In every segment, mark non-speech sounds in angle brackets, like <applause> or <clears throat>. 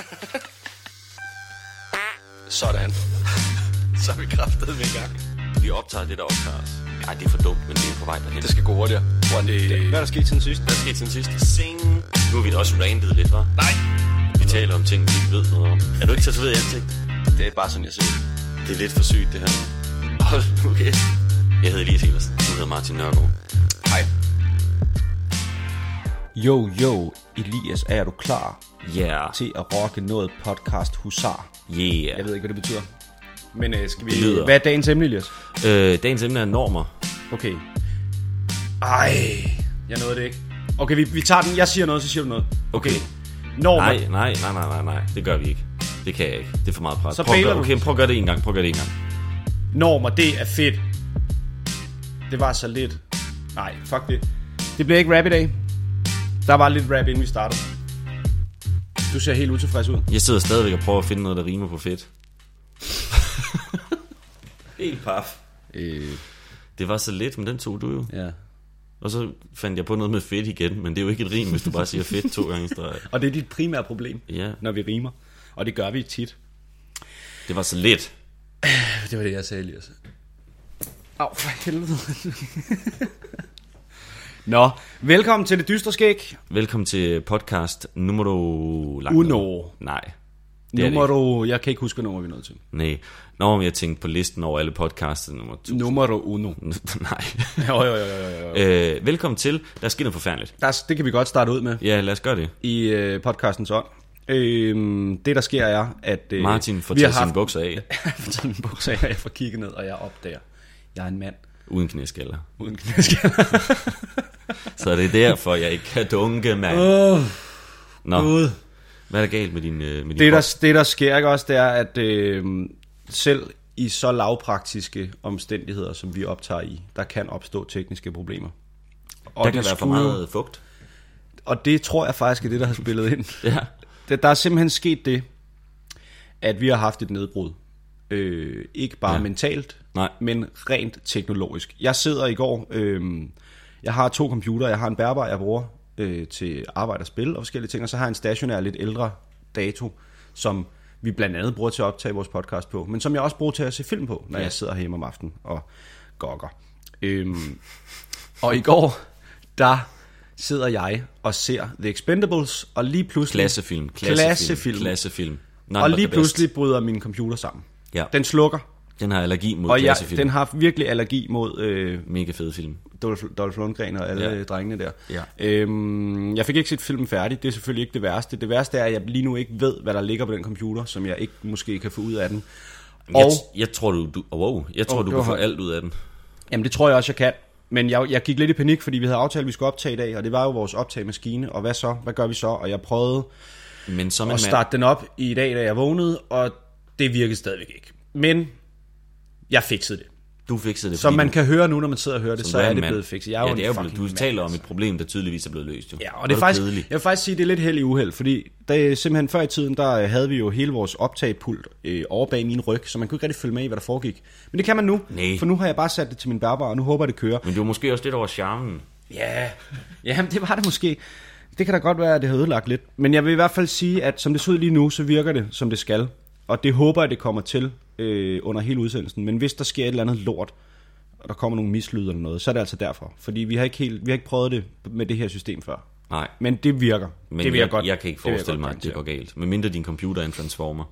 <laughs> Sådan. <laughs> Så er vi kraftet med i gang. Vi optager det, der optager os. Ej, det er for dumt, men det er på vej derhen. Det skal gå hurtigere. What? Det- Hvad er der sket siden sidst? Hvad skete siden sidst? Sing. Nu har vi da også randet lidt, hva'? Nej. Vi taler om ting, vi ikke ved noget om. Er du ikke tatoveret i ansigt? Det er bare sådan, jeg ser ud. Det er lidt for sygt, det her. Hold nu kæft. Jeg hedder Elias Heversen. Du hedder Martin Nørgaard. Hej. Jo, jo, Elias, er du klar Yeah. til at rocke noget podcast husar? Yeah. Jeg ved ikke, hvad det betyder. Men øh, skal vi... Lyder- Hvad er dagens emne, Elias? Øh, dagens emne er normer. Okay. Ej, jeg nåede det ikke. Okay, vi, vi tager den. Jeg siger noget, så siger du noget. Okay. Normer. Nej, nej, nej, nej, nej, nej. Det gør vi ikke. Det kan jeg ikke. Det er for meget pres. Så prøv, at gøre, okay, prøv at gøre det en gang. Prøv at gøre det en gang. Normer, det er fedt. Det var så lidt. Nej, fuck det. Det bliver ikke rap i dag. Der var lidt rap, inden vi startede. Du ser helt utilfreds ud. Jeg sidder stadigvæk og prøver at finde noget, der rimer på fedt. <laughs> Helt paf. Øh, Det var så lidt, men den tog du jo. ja. Og så fandt jeg på noget med fedt igen, men det er jo ikke et rim, hvis du bare siger fedt to gange i streg. <laughs> Og det er dit primære problem, Ja, når vi rimer. Og det gør vi tit. det var så lidt. Det var det, jeg sagde, Elias. Au, for helvede. Nå, velkommen til det dystre skæg. Velkommen til podcast numero... Uno. Nej. Det er jeg kan ikke huske, nummer vi er nået til. Nej. Nå, men jeg tænkte på listen over alle podcasts nummer to. Nummer uno. <laughs> Nej. Jo, jo, jo, jo, jo. øh, velkommen til. Der sker noget forfærdeligt. Der, er- det kan vi godt starte ud med Ja, lad os gøre det. i øh, podcastens ånd. Øhm, det, der sker, er, at... Øh, Martin får taget sine haft- bukser af, <laughs> Jeg får taget mine bukser af, og jeg får kigget ned, og jeg opdager, jeg er en mand uden knæskaller. uden knæskaller. <laughs> Så det er derfor, jeg ikke kan dunke, mand. Åh, Nå, Gud. hvad er der galt med din, øh, med din Det der, det, der sker ikke også, det er, at øh, selv i så lavpraktiske omstændigheder, som vi optager i, der kan opstå tekniske problemer. Og Der kan være for meget fugt. Og det tror jeg faktisk er det, der har spillet ind. <laughs> Ja. Der er simpelthen sket det, at vi har haft et nedbrud. Øh, ikke bare Ja. mentalt, Nej. men rent teknologisk. Jeg sidder i går, øh, jeg har to computere, jeg har en bærbar, jeg bruger øh, til arbejde og spil og forskellige ting, og så har jeg en stationær, lidt ældre dato, som vi blandt andet bruger til at optage vores podcast på, men som jeg også bruger til at se film på, når Ja. jeg sidder hjemme om aftenen og gokker. Øhm, <laughs> og i går, der sidder jeg og ser The Expendables, og lige pludselig... Klassefilm. Klassefilm. Klassefilm. Klassefilm. None Og lige pludselig bryder min computer sammen. Ja. Den slukker, Den har allergi mod og jeg, den har virkelig allergi mod øh, Mega fed film. Dolph, Dolph Lundgren og alle Ja. drengene der. Ja. Øhm, jeg fik ikke set filmen færdig, det er selvfølgelig ikke det værste. Det værste er, at jeg lige nu ikke ved, hvad der ligger på den computer, som jeg ikke måske kan få ud af den. Jeg, Og, jeg tror, du, du, oh, wow, jeg tror, Oh, du kan få alt ud af den. jamen det tror jeg også, jeg kan. Men jeg, jeg gik lidt i panik, fordi vi havde aftalt, at vi skulle optage i dag, og det var jo vores optagemaskine, og hvad så? Hvad gør vi så? Og jeg prøvede Men som at mand, starte den op i dag, da jeg vågnede, og det virkede stadigvæk ikke. Men jeg fikset det. du fikset det. Som man kan høre nu, når man sidder og hører det, så er det mand. blevet fikset. Jeg er ja, det er jo blevet, du taler om altså. et problem, der tydeligvis er blevet løst. Jo. Ja, og det er faktisk, jeg vil faktisk sige, det er lidt held i uheld, fordi det simpelthen før i tiden, der øh, havde vi jo hele vores optagepult øh, over bag min ryg, så man kunne ikke rigtig følge med i, hvad der foregik. Men det kan man nu, Nej. for nu har jeg bare sat det til min bærbar, og nu håber jeg, det kører. Men det var måske også lidt over charmen. Ja, jamen det var det måske. Det kan da godt være, at det har ødelagt lidt. Men jeg vil i hvert fald sige, at som det ser ud lige nu, så virker det, som det skal. Og det håber jeg, det kommer til øh, under hele udsendelsen. Men hvis der sker et eller andet lort, og der kommer nogle mislyd eller noget, så er det altså derfor. Fordi vi har ikke, helt, vi har ikke prøvet det med det her system før. Nej, Men det virker. men det vil jeg, jeg, godt, jeg kan ikke det forestille godt mig, at det går galt. Men mindre din computer er en transformer.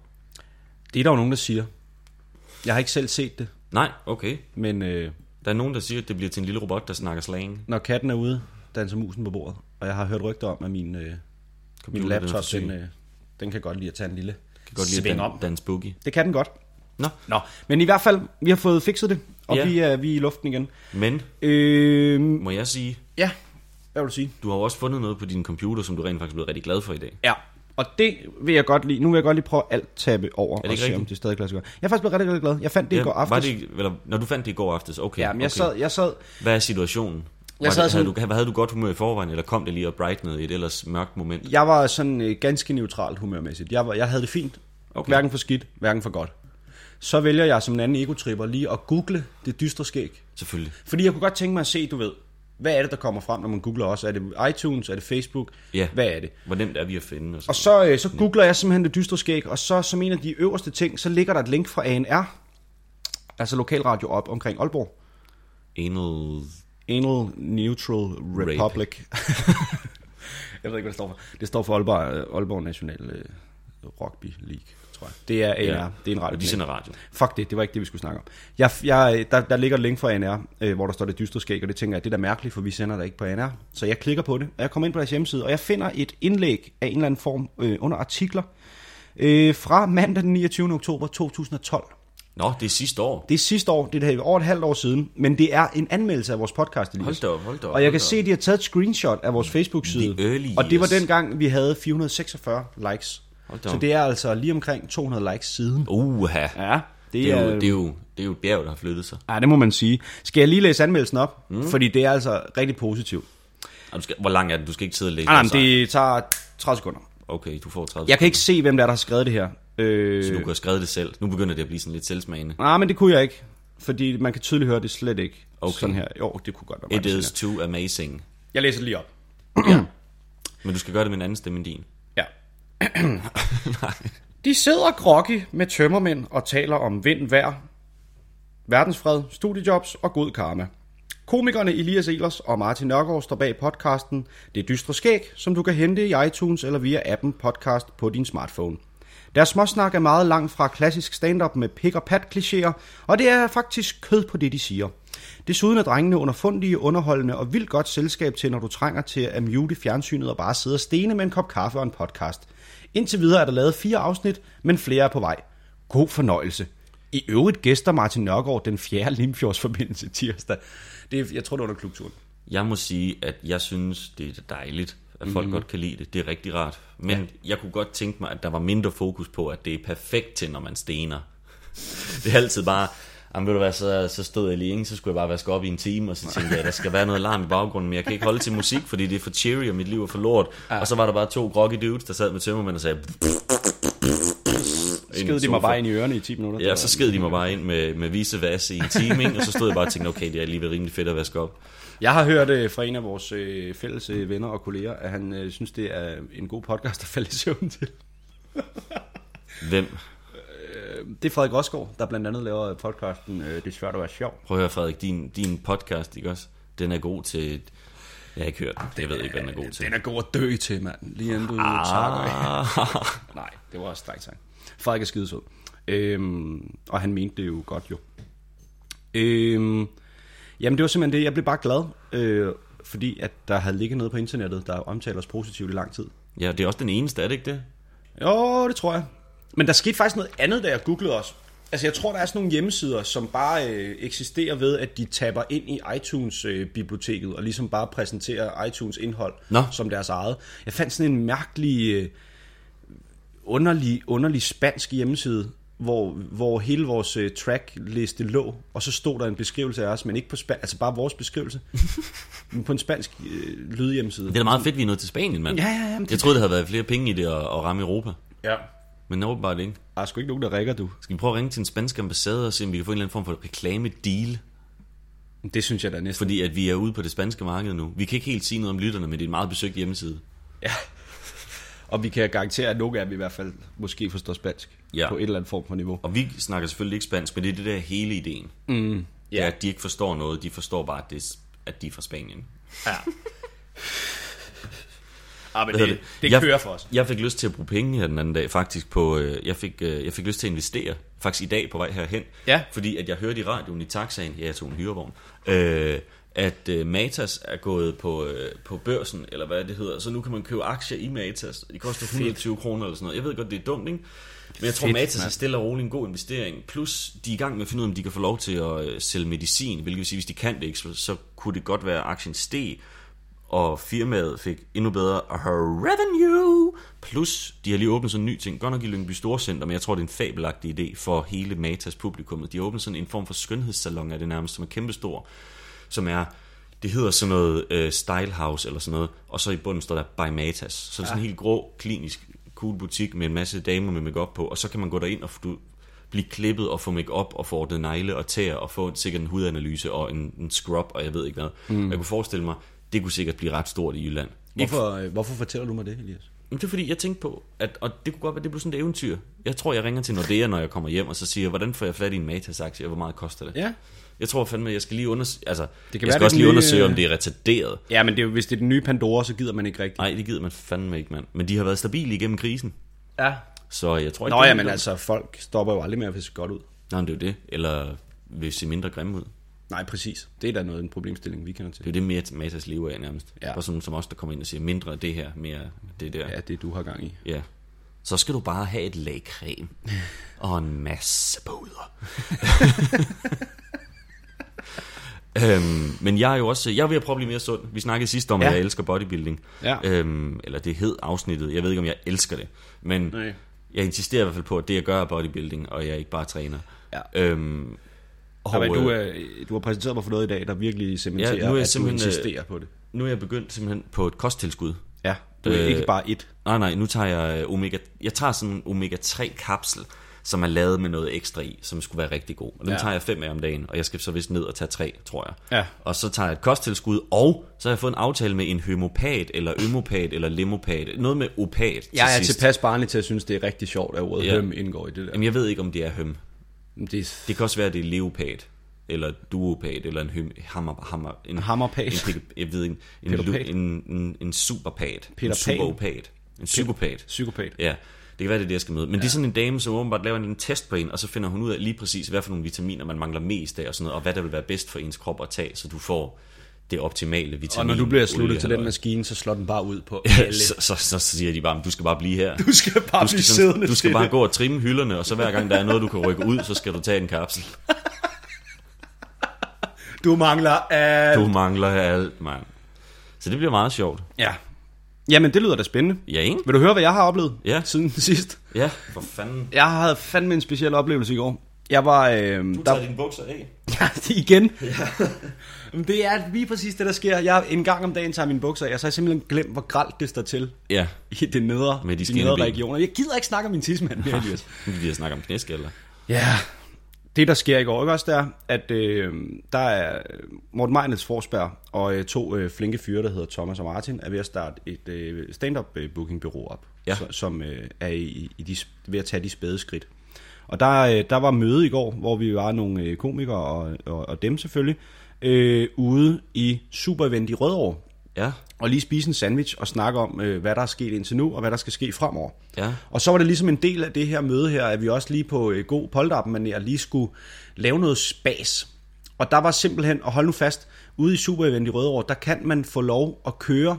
Det er der jo nogen, der siger. Jeg har ikke selv set det, Nej, okay. men øh, Der er nogen, der siger, at det bliver til en lille robot, der snakker slang. når katten er ude, danser musen på bordet. Og jeg har hørt rygter om, at min, øh, min den er laptop, den, øh, den kan godt lide at tage en lille Kan godt lide at om. dan- boogie. Det kan den godt. Nå, Nå, men i hvert fald, vi har fået fikset det, og Ja. ja. vi, er, vi er i luften igen. men Øh, må jeg sige, ja, hvad vil du sige? du har også fundet noget på din computer, som du rent faktisk er blevet rigtig glad for i dag. Ja, og det vil jeg godt lige, nu vil jeg godt lige prøve alt tabe over og se, om det stadig kan lade sig gøre. Jeg er faktisk blevet rigtig, rigtig glad. Jeg fandt det i går var aftes. det, eller, når du fandt det i går aftes, okay. Ja, men jeg, okay. sad, jeg sad, Hvad er situationen? Jeg sad det, havde, sådan- du, havde du godt humør i forvejen, eller kom det lige og brightnede i et ellers mørkt moment? jeg var sådan øh, ganske neutralt humørmæssigt. Jeg, var, jeg havde det fint. Okay. Hverken for skidt, hverken for godt. Så vælger jeg som en anden egotripper lige at google det dystre skæg. Selvfølgelig. Fordi jeg kunne godt tænke mig at se, du ved, Hvad er det, der kommer frem, når man googler os? Er det iTunes? Er det Facebook? Ja. Hvad er det? Hvor nemt er vi at finde? Og, Og sådan så, øh, så googler jeg simpelthen det dystre skæg, og så som en af de øverste ting, så ligger der et link fra ANR, altså lokalradio op omkring Aalborg. Anal... Anal Neutral Republic. <laughs> jeg ved ikke, hvad det står for. Det står for Aalborg, øh, Aalborg National øh, Rugby League, tror jeg. Det er ANR, Ja. det er en radio. Og de sender radio. Fuck det, det var ikke det, vi skulle snakke om. Jeg, jeg, der, der ligger et link fra ANR, øh, hvor der står det dystre skæg, og det tænker jeg, det er da mærkeligt, for vi sender der ikke på ANR. Så jeg klikker på det, og jeg kommer ind på deres hjemmeside, og jeg finder et indlæg af en eller anden form øh, under artikler øh, fra mandag den 29. oktober 2012. Nå, det er sidste år. Det er sidste år, det er det- over et halvt år siden, men det er en anmeldelse af vores podcast, Elias. Hold da op, hold da op. Og jeg kan se, at de har taget et screenshot af vores Facebook-side. Early Og det var years. dengang, vi havde 446 likes. Så det er altså lige omkring 200 likes siden. Uha. Ja, Det er, jo, det, er jo, det er jo et bjerg, der har flyttet sig. Ja, det må man sige. Skal jeg lige læse anmeldelsen op? Mm. Fordi det er altså rigtig positivt. Du skal, hvor lang er den? Du skal ikke sidde og læse Nej, nej, den det tager 30 sekunder. Okay, du får 30 Jeg kan ikke se, hvem der er, der har skrevet det her. Øh, Så du kan have skrevet det selv. Nu begynder det at blive sådan lidt selvsmagende. Nej, men det kunne jeg ikke. Fordi man kan tydeligt høre det slet ikke. Okay. Sådan her. Jo, det kunne godt være. It is too amazing. Jeg læser det lige op. Men du skal gøre det med en anden stemme end din. Ja. <clears throat> De sidder groggy med tømmermænd og taler om vind, vejr, verdensfred, studiejobs og god karma. Komikerne Elias Elers og Martin Nørgaard står bag podcasten Det Dystre Skæg, som du kan hente i iTunes eller via appen podcast på din smartphone. Deres småsnak er meget langt fra klassisk stand-up med pik og pat klichéer, og det er faktisk kød på det, de siger. Desuden er drengene underfundige, underholdende og vildt godt selskab til, når du trænger til at mute fjernsynet og bare sidde og stene med en kop kaffe og en podcast. Indtil videre er der lavet fire afsnit, men flere er på vej. God fornøjelse. I øvrigt gæster Martin Nørgaard den fjerde Limfjordsforbindelse tirsdag. Det er, jeg tror, det var under klubturen. Jeg må sige, at jeg synes, det er dejligt, at folk mm. godt kan lide det. Det er rigtig rart. Men ja. jeg kunne godt tænke mig, at der var mindre fokus på, at det er perfekt til, når man stener. <laughs> Det er altid bare, jamen ved du hvad, så, så stod jeg lige ikke, så skulle jeg bare vaske op i en time, og så tænkte jeg, at der skal være noget larm i baggrunden, men jeg kan ikke holde til musik, fordi det er for cheery, og mit liv er for lort. Ja. Og så var der bare to groggy dudes, der sad med tømmermænd og sagde... Skød de mig bare ind i ørerne i 10 minutter. Ja, så sked de mig bare ind med, med visevasse i en time, ikke? og så stod jeg bare og tænkte, okay, det er alligevel rimelig fedt at vaske op. Jeg har hørt øh, fra en af vores øh, fælles øh, venner og kolleger, at han øh, synes, det er en god podcast at falde i søvn til. Hvem? Det er Frederik Rosgaard, der blandt andet laver podcasten øh, Det er svært at være sjov. Prøv at høre, Frederik, din, din podcast, ikke også? Den er god til... Jeg har ikke hørt den. Det ved jeg ikke, hvad den er god til. Den er god at dø til, mand. Lige inden du ah. takker af. <laughs> Nej, det var også strengt sagt. Frederik er skidesød. Øhm, og han mente det jo godt jo. Øhm, jamen det var simpelthen det. Jeg blev bare glad, øh, fordi at der havde ligget noget på internettet, der omtaler os positivt i lang tid. Ja, det er også den eneste, er det ikke det? Jo, det tror jeg. Men der skete faktisk noget andet, da jeg googlede os. Altså, jeg tror, der er sådan nogle hjemmesider, som bare øh, eksisterer ved, at de tapper ind i iTunes-biblioteket, og ligesom bare præsenterer iTunes indhold Nå. som deres eget. Jeg fandt sådan en mærkelig, øh, underlig, underlig spansk hjemmeside, hvor, hvor hele vores øh, trackliste lå, og så stod der en beskrivelse af os, men ikke på spansk, altså bare vores beskrivelse, <laughs> men på en spansk øh, lydhjemmeside. Det er da meget fedt, vi er nået til Spanien, mand. Ja, ja, ja, det- Jeg troede, der havde været flere penge i det at, at ramme Europa. Ja. Men åbenbart ikke. Der er sgu ikke nogen, der rækker, du. Skal vi prøve at ringe til en spansk ambassade og se, om vi kan få en eller anden form for reklame-deal? Det synes jeg da næsten. Fordi at vi er ude på det spanske marked nu. Vi kan ikke helt sige noget om lytterne, men det er en meget besøgt hjemmeside. Ja. Og vi kan garantere, at nogle af dem i hvert fald måske forstår spansk. Ja. På et eller andet form for niveau. Og vi snakker selvfølgelig ikke spansk, men det er det der hele ideen. Mm. Ja. At de ikke forstår noget. De forstår bare, at, det, at de er fra Spanien. Ja. <laughs> ah, men det, det, det Jeg- kører for os. Jeg fik lyst til at bruge penge her den anden dag, faktisk på, øh, jeg, fik, øh, jeg fik lyst til at investere, faktisk i dag på vej herhen, Ja. fordi at jeg hørte i radioen i taxaen, ja, jeg tog en hyrevogn, øh, at øh, Matas er gået på, øh, på børsen, eller hvad det hedder, så nu kan man købe aktier i Matas, de koster 120 kroner eller sådan noget, jeg ved godt, det er dumt, ikke? Men jeg tror, Fedt, Matas er stille og roligt en god investering. Plus, de er i gang med at finde ud af, om de kan få lov til at øh, sælge medicin, hvilket vil sige, hvis de kan det ikke, så, så kunne det godt være, at aktien steg, og firmaet fik endnu bedre revenue. Plus, de har lige åbnet sådan en ny ting, godt nok i Lyngby Storcenter, men jeg tror, det er en fabelagtig idé for hele Matas publikummet. De har åbnet sådan en form for skønhedssalon af det nærmest, som er kæmpestor, som er, det hedder sådan noget uh, Style House eller sådan noget, og så i bunden står der By Matas. Så det er sådan en helt grå, klinisk, cool butik med en masse damer med makeup på, og så kan man gå derind og du, blive klippet og få make op og få ordnet negle og tæer og få sikkert en hudanalyse og en, en scrub og jeg ved ikke hvad. Mm. Jeg kunne forestille mig, det kunne sikkert blive ret stort i Jylland. Hvorfor, øh, hvorfor fortæller du mig det, Elias? Men det er fordi, jeg tænkte på, at, og det kunne godt være, det blev sådan et eventyr. Jeg tror, jeg ringer til Nordea, når jeg kommer hjem, og så siger, hvordan får jeg fat i en Matas-aktie, og hvor meget koster det? Ja. Jeg tror fandme, jeg skal lige undersøge, altså, Det kan jeg være, skal det også lige nye, undersøge, om det er retarderet. Ja, men det er, hvis det er den nye Pandora, så gider man ikke rigtigt. Nej, det gider man fandme ikke, mand. Men de har været stabile igennem krisen, Ja. så jeg tror ikke... Nå ja, men altså, folk stopper jo aldrig med at se godt ud. Nej, men det er jo det. Eller vil se mindre grimme ud. Nej, præcis. Det er da noget en problemstilling, vi kender til. Det er det, Mat- Matas lever af nærmest. Ja. Bare sådan som os, der kommer ind og siger, mindre det her, mere det der. Ja, det du har gang i. Ja. Så skal du bare have et lag creme <laughs> og en masse puder. <laughs> øhm, men jeg er jo også, jeg er ved at prøve at blive mere sund. Vi snakkede sidst om, Ja. at jeg elsker bodybuilding. Ja. Øhm, eller det hed afsnittet. Jeg ved ikke, om jeg elsker det. Men Nej. jeg insisterer i hvert fald på, at det jeg gør er bodybuilding, og jeg ikke bare træner. Ja. Øhm, og, men, du, øh, er, du har præsenteret mig for noget i dag, der virkelig cementerer, Ja, nu er jeg at simpelthen, du øh, insisterer på det. nu er jeg begyndt simpelthen på et kosttilskud. Ja, du er øh, ikke bare et. Nej, nej, nu tager jeg øh, omega... Jeg tager sådan en omega-3 kapsel, som er lavet med noget ekstra i, som skulle være rigtig god. Og den Ja. ja. tager jeg fem af om dagen, og jeg skal så vist ned og tage tre, tror jeg. Ja. Og så tager jeg et kosttilskud, og så har jeg fået en aftale med en homopat, eller ømopat, eller lemopat. Noget med opat til Jeg er sidst. tilpas barnlig til at synes, det er rigtig sjovt, at ordet Ja. høm indgår i det der. Jamen, jeg ved ikke, om det er høm. Det Det kan også være, at det er leopat, eller duopat, eller en høm, hammer, hammer, en, Hammerpat. En, jeg ved en, Pat. en, en, en superpat. Peter en superopat. En psykopat. psykopat. Ja, det kan være, det er det, jeg skal møde. Men ja. det er sådan en dame, som åbenbart laver en test på en, og så finder hun ud af lige præcis, hvad for nogle vitaminer man mangler mest af, og sådan noget, og hvad der vil være bedst for ens krop at tage, så du får det optimale vitamin. Og når du bliver sluttet til den maskine, så slår den bare ud på <laughs> alle. så, så, så, siger de bare, du skal bare blive her. Du skal bare du skal, blive sådan- siddende du skal bare det. gå og trimme hylderne, og så hver gang der er noget, du kan rykke ud, så skal du tage en kapsel. <laughs> Du mangler alt. Du mangler alt, mand. Så det bliver meget sjovt. Ja. Jamen, det lyder da spændende. Ja, ikke? Vil du høre, hvad jeg har oplevet Ja. siden sidst? Ja, for fanden. Jeg havde fandme en speciel oplevelse i går. Jeg var... Øh, Du tager dine bukser af. Ja, <laughs> igen. Ja. det er lige præcis det, der sker. Jeg en gang om dagen tager mine bukser af, og så har jeg simpelthen glemt, hvor gralt det står til Ja, i det nedre, Med de de nedre regioner. Jeg gider ikke snakke om min tidsmand mere, <laughs> Elias. vi snakke om knæskaller. Ja, det der sker i går, ikke også, det er, at øh, der er Morten Meinets Forsberg og øh, to øh, flinke fyre, der hedder Thomas og Martin, er ved at starte et øh, stand-up øh, booking bureau op, Ja. så, som øh, er i, i de, ved at tage de spæde skridt. Og der, øh, der var møde i går, hvor vi var nogle øh, komikere og, og, og dem selvfølgelig, øh, ude i Super Event i Rødovre, Ja, og lige spise en sandwich og snakke om, øh, hvad der er sket indtil nu, og hvad der skal ske fremover. Ja. Og så var det ligesom en del af det her møde her, at vi også lige på øh, god polterappen lige skulle lave noget spas. Og der var simpelthen, og hold nu fast, ude i Super Event i Rødovre, der kan man få lov at køre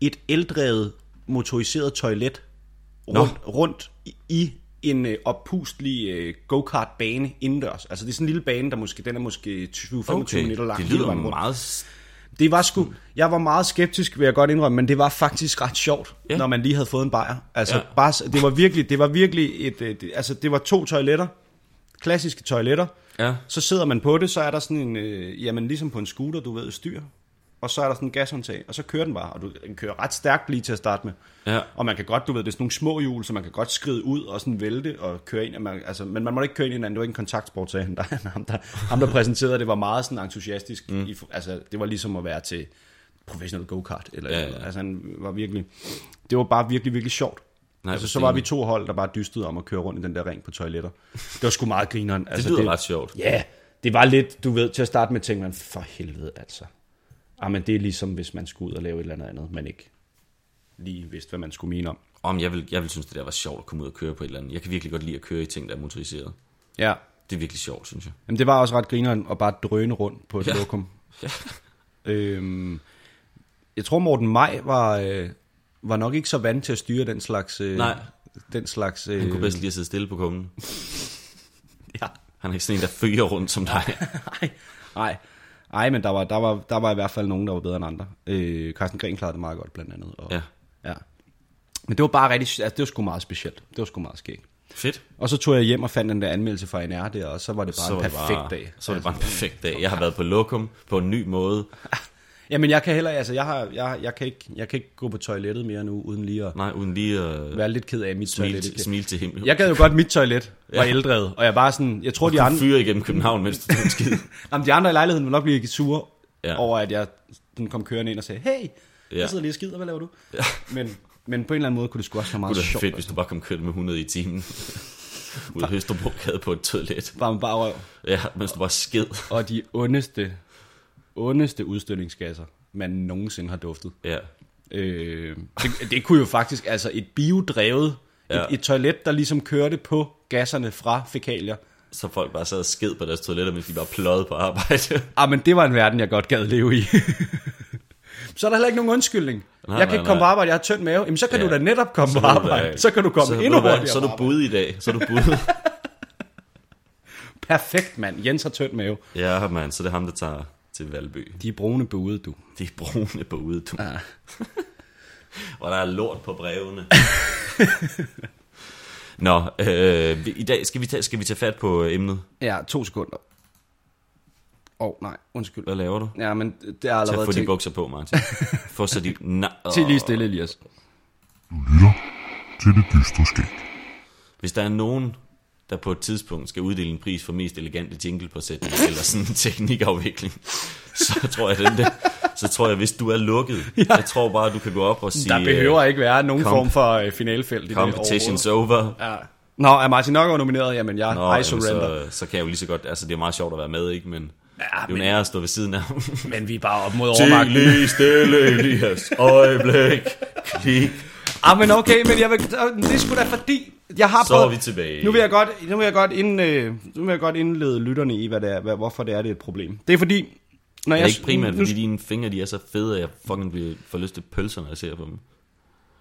et eldrevet motoriseret toilet rundt, rundt i, i en øh, oppustelig øh, go-kart-bane indendørs. Altså det er sådan en lille bane, der måske, den er måske 20-25 okay. minutter lang. Det lyder meget... Det var sgu, jeg var meget skeptisk, vil jeg godt indrømme, men det var faktisk ret sjovt, ja. Når man lige havde fået en bajer. Altså, ja. Bare, det var virkelig, det var virkelig et, et, altså det var to toiletter, klassiske toiletter. Ja. Så sidder man på det, så er der sådan en, øh, jamen ligesom på en scooter, du ved, styr. Og så er der sådan en gashåndtag, og så kører den bare, og du, den kører ret stærkt lige til at starte med. Ja. Og man kan godt, du ved, det er sådan nogle små hjul, så man kan godt skride ud og sådan vælte og køre ind. og Man, altså, men man må ikke køre ind i hinanden, det var ikke en kontaktsport, sagde han. Der, <laughs> ham, der, ham, der præsenterede det, var meget sådan entusiastisk. Mm. I, altså, det var ligesom at være til professional go-kart. Eller, Ja, ja. Altså, han var virkelig, det var bare virkelig, virkelig sjovt. Nej, altså, så var vi to hold, der bare dystede om at køre rundt i den der ring på toiletter. Det var sgu meget grineren. <laughs> Det Altså, lyder ret sjovt. Ja, det var lidt, du ved, til at starte med tænkte man, for helvede altså. Ah, men det er ligesom, hvis man skulle ud og lave et eller andet man ikke lige vidste, hvad man skulle mene om. Om jeg vil, jeg vil synes, det der var sjovt at komme ud og køre på et eller andet. Jeg kan virkelig godt lide at køre i ting, der er motoriseret. Ja, Det er virkelig sjovt, synes jeg. Jamen, det var også ret grineren at bare drøne rundt på et ja. Lokum. <laughs> Ja. Øhm, jeg tror, Morten Maj var, øh, var nok ikke så vant til at styre den slags... Øh, Nej. Den slags... Øh, Han kunne bedst lide at sidde stille på kummen. <laughs> Ja. Han er ikke sådan en, der fyrer rundt som dig. <laughs> Nej, nej. Ej, men der var, der, var, der var i hvert fald nogen, der var bedre end andre. Øh, Carsten Gren klarede det meget godt, blandt andet. Og, Ja. ja. Men det var bare rigtig... Altså, det var sgu meget specielt. Det var sgu meget skægt. Fedt. Og så tog jeg hjem og fandt den der anmeldelse fra NR der, og så var det bare Så en perfekt bare, dag. Så var det bare en perfekt dag. Jeg har været på lokum på en ny måde. <laughs> Jamen, jeg kan heller, altså, jeg, har, jeg, jeg, kan ikke, jeg kan ikke gå på toilettet mere nu, uden lige at Nej, uden lige at være lidt ked af mit smile, toilet. ikke? smile til himlen. Jeg gad jo godt, mit toilet var <laughs> Ja. eldrevet, og jeg bare sådan, jeg tror, de Du andre, fyrer igennem København, mens du en skid. <laughs> jamen, de andre i lejligheden vil nok blive sure Ja. over, at jeg den kom kørende ind og sagde, hey, Ja. jeg sidder lige og skider, hvad laver du? Ja. Men, men på en eller anden måde kunne det sgu også være meget Det sjovt. fedt, hvis du bare kom kørende med 100 i timen. <laughs> Ud af Høsterbrogade på et toilet. Bare med bare røv. Ja, mens du bare sked. Og de ondeste, ondeste udstødningsgasser, man nogensinde har duftet. Ja. Øh, det, det kunne jo faktisk, altså et biodrevet, ja. Et, et toilet, der ligesom kørte på gasserne fra fækalier. Så folk bare sad og sked på deres toiletter, mens de bare pløjede på arbejde. <laughs> Ah, men det var en verden, jeg godt gad leve i. <laughs> så er der heller ikke nogen undskyldning. Nej, jeg kan nej, ikke komme nej. på arbejde, jeg har tynd mave. Jamen, så kan Ja. du da netop komme Så på arbejde. hvad- så kan du komme så, endnu hurtigere Så er du budet i dag. Så er du budet. <laughs> Perfekt, mand. Jens har tynd mave. ja, mand, så det er ham, der tager til Valby. De er brune buede, du. De er brune på ude, du. Ja. <laughs> Hvor der er lort på brevene. <laughs> Nå, øh, i dag skal vi, tage, skal vi tage fat på øh, emnet. Ja, to sekunder. Åh, oh, nej, undskyld. Hvad laver du? Ja, men det er Tag allerede få de til, bukser på, Martin. <laughs> Få så de... Na- til lige stille, Elias. Du lytter til det dystre skæg. Hvis der er nogen, der på et tidspunkt skal uddele en pris for mest elegante jingle på sætning, eller sådan en teknikafvikling, så tror jeg, den der, så tror jeg, hvis du er lukket, <laughs> ja. jeg tror bare, du kan gå op og sige, Der behøver ikke være nogen comp- form for uh, finalfelt. i det competition's overhovedet. over. Ja. Nå, er Martin Nørgaard nomineret? Jamen, jeg Nå, I jamen, surrender. så, så kan jeg jo lige så godt, altså det er meget sjovt at være med, ikke? Men ja, det er jo en ære at stå ved siden af ham. Men vi er bare op mod Til overmagten. lige stille, Elias. Øjeblik. Klik. Ah, men okay, men jeg vil, det er sgu da fordi, jeg har Så er vi tilbage. Nu vil jeg godt, nu vil jeg godt, ind, øh, nu vil jeg godt indlede lytterne i, hvad det er, hvad, hvorfor det er, det er et problem. Det er fordi, når Er jeg... det ikke primært, nu, fordi dine fingre de er så fede, at jeg fucking bliver, får lyst til pølser, når jeg ser på dem?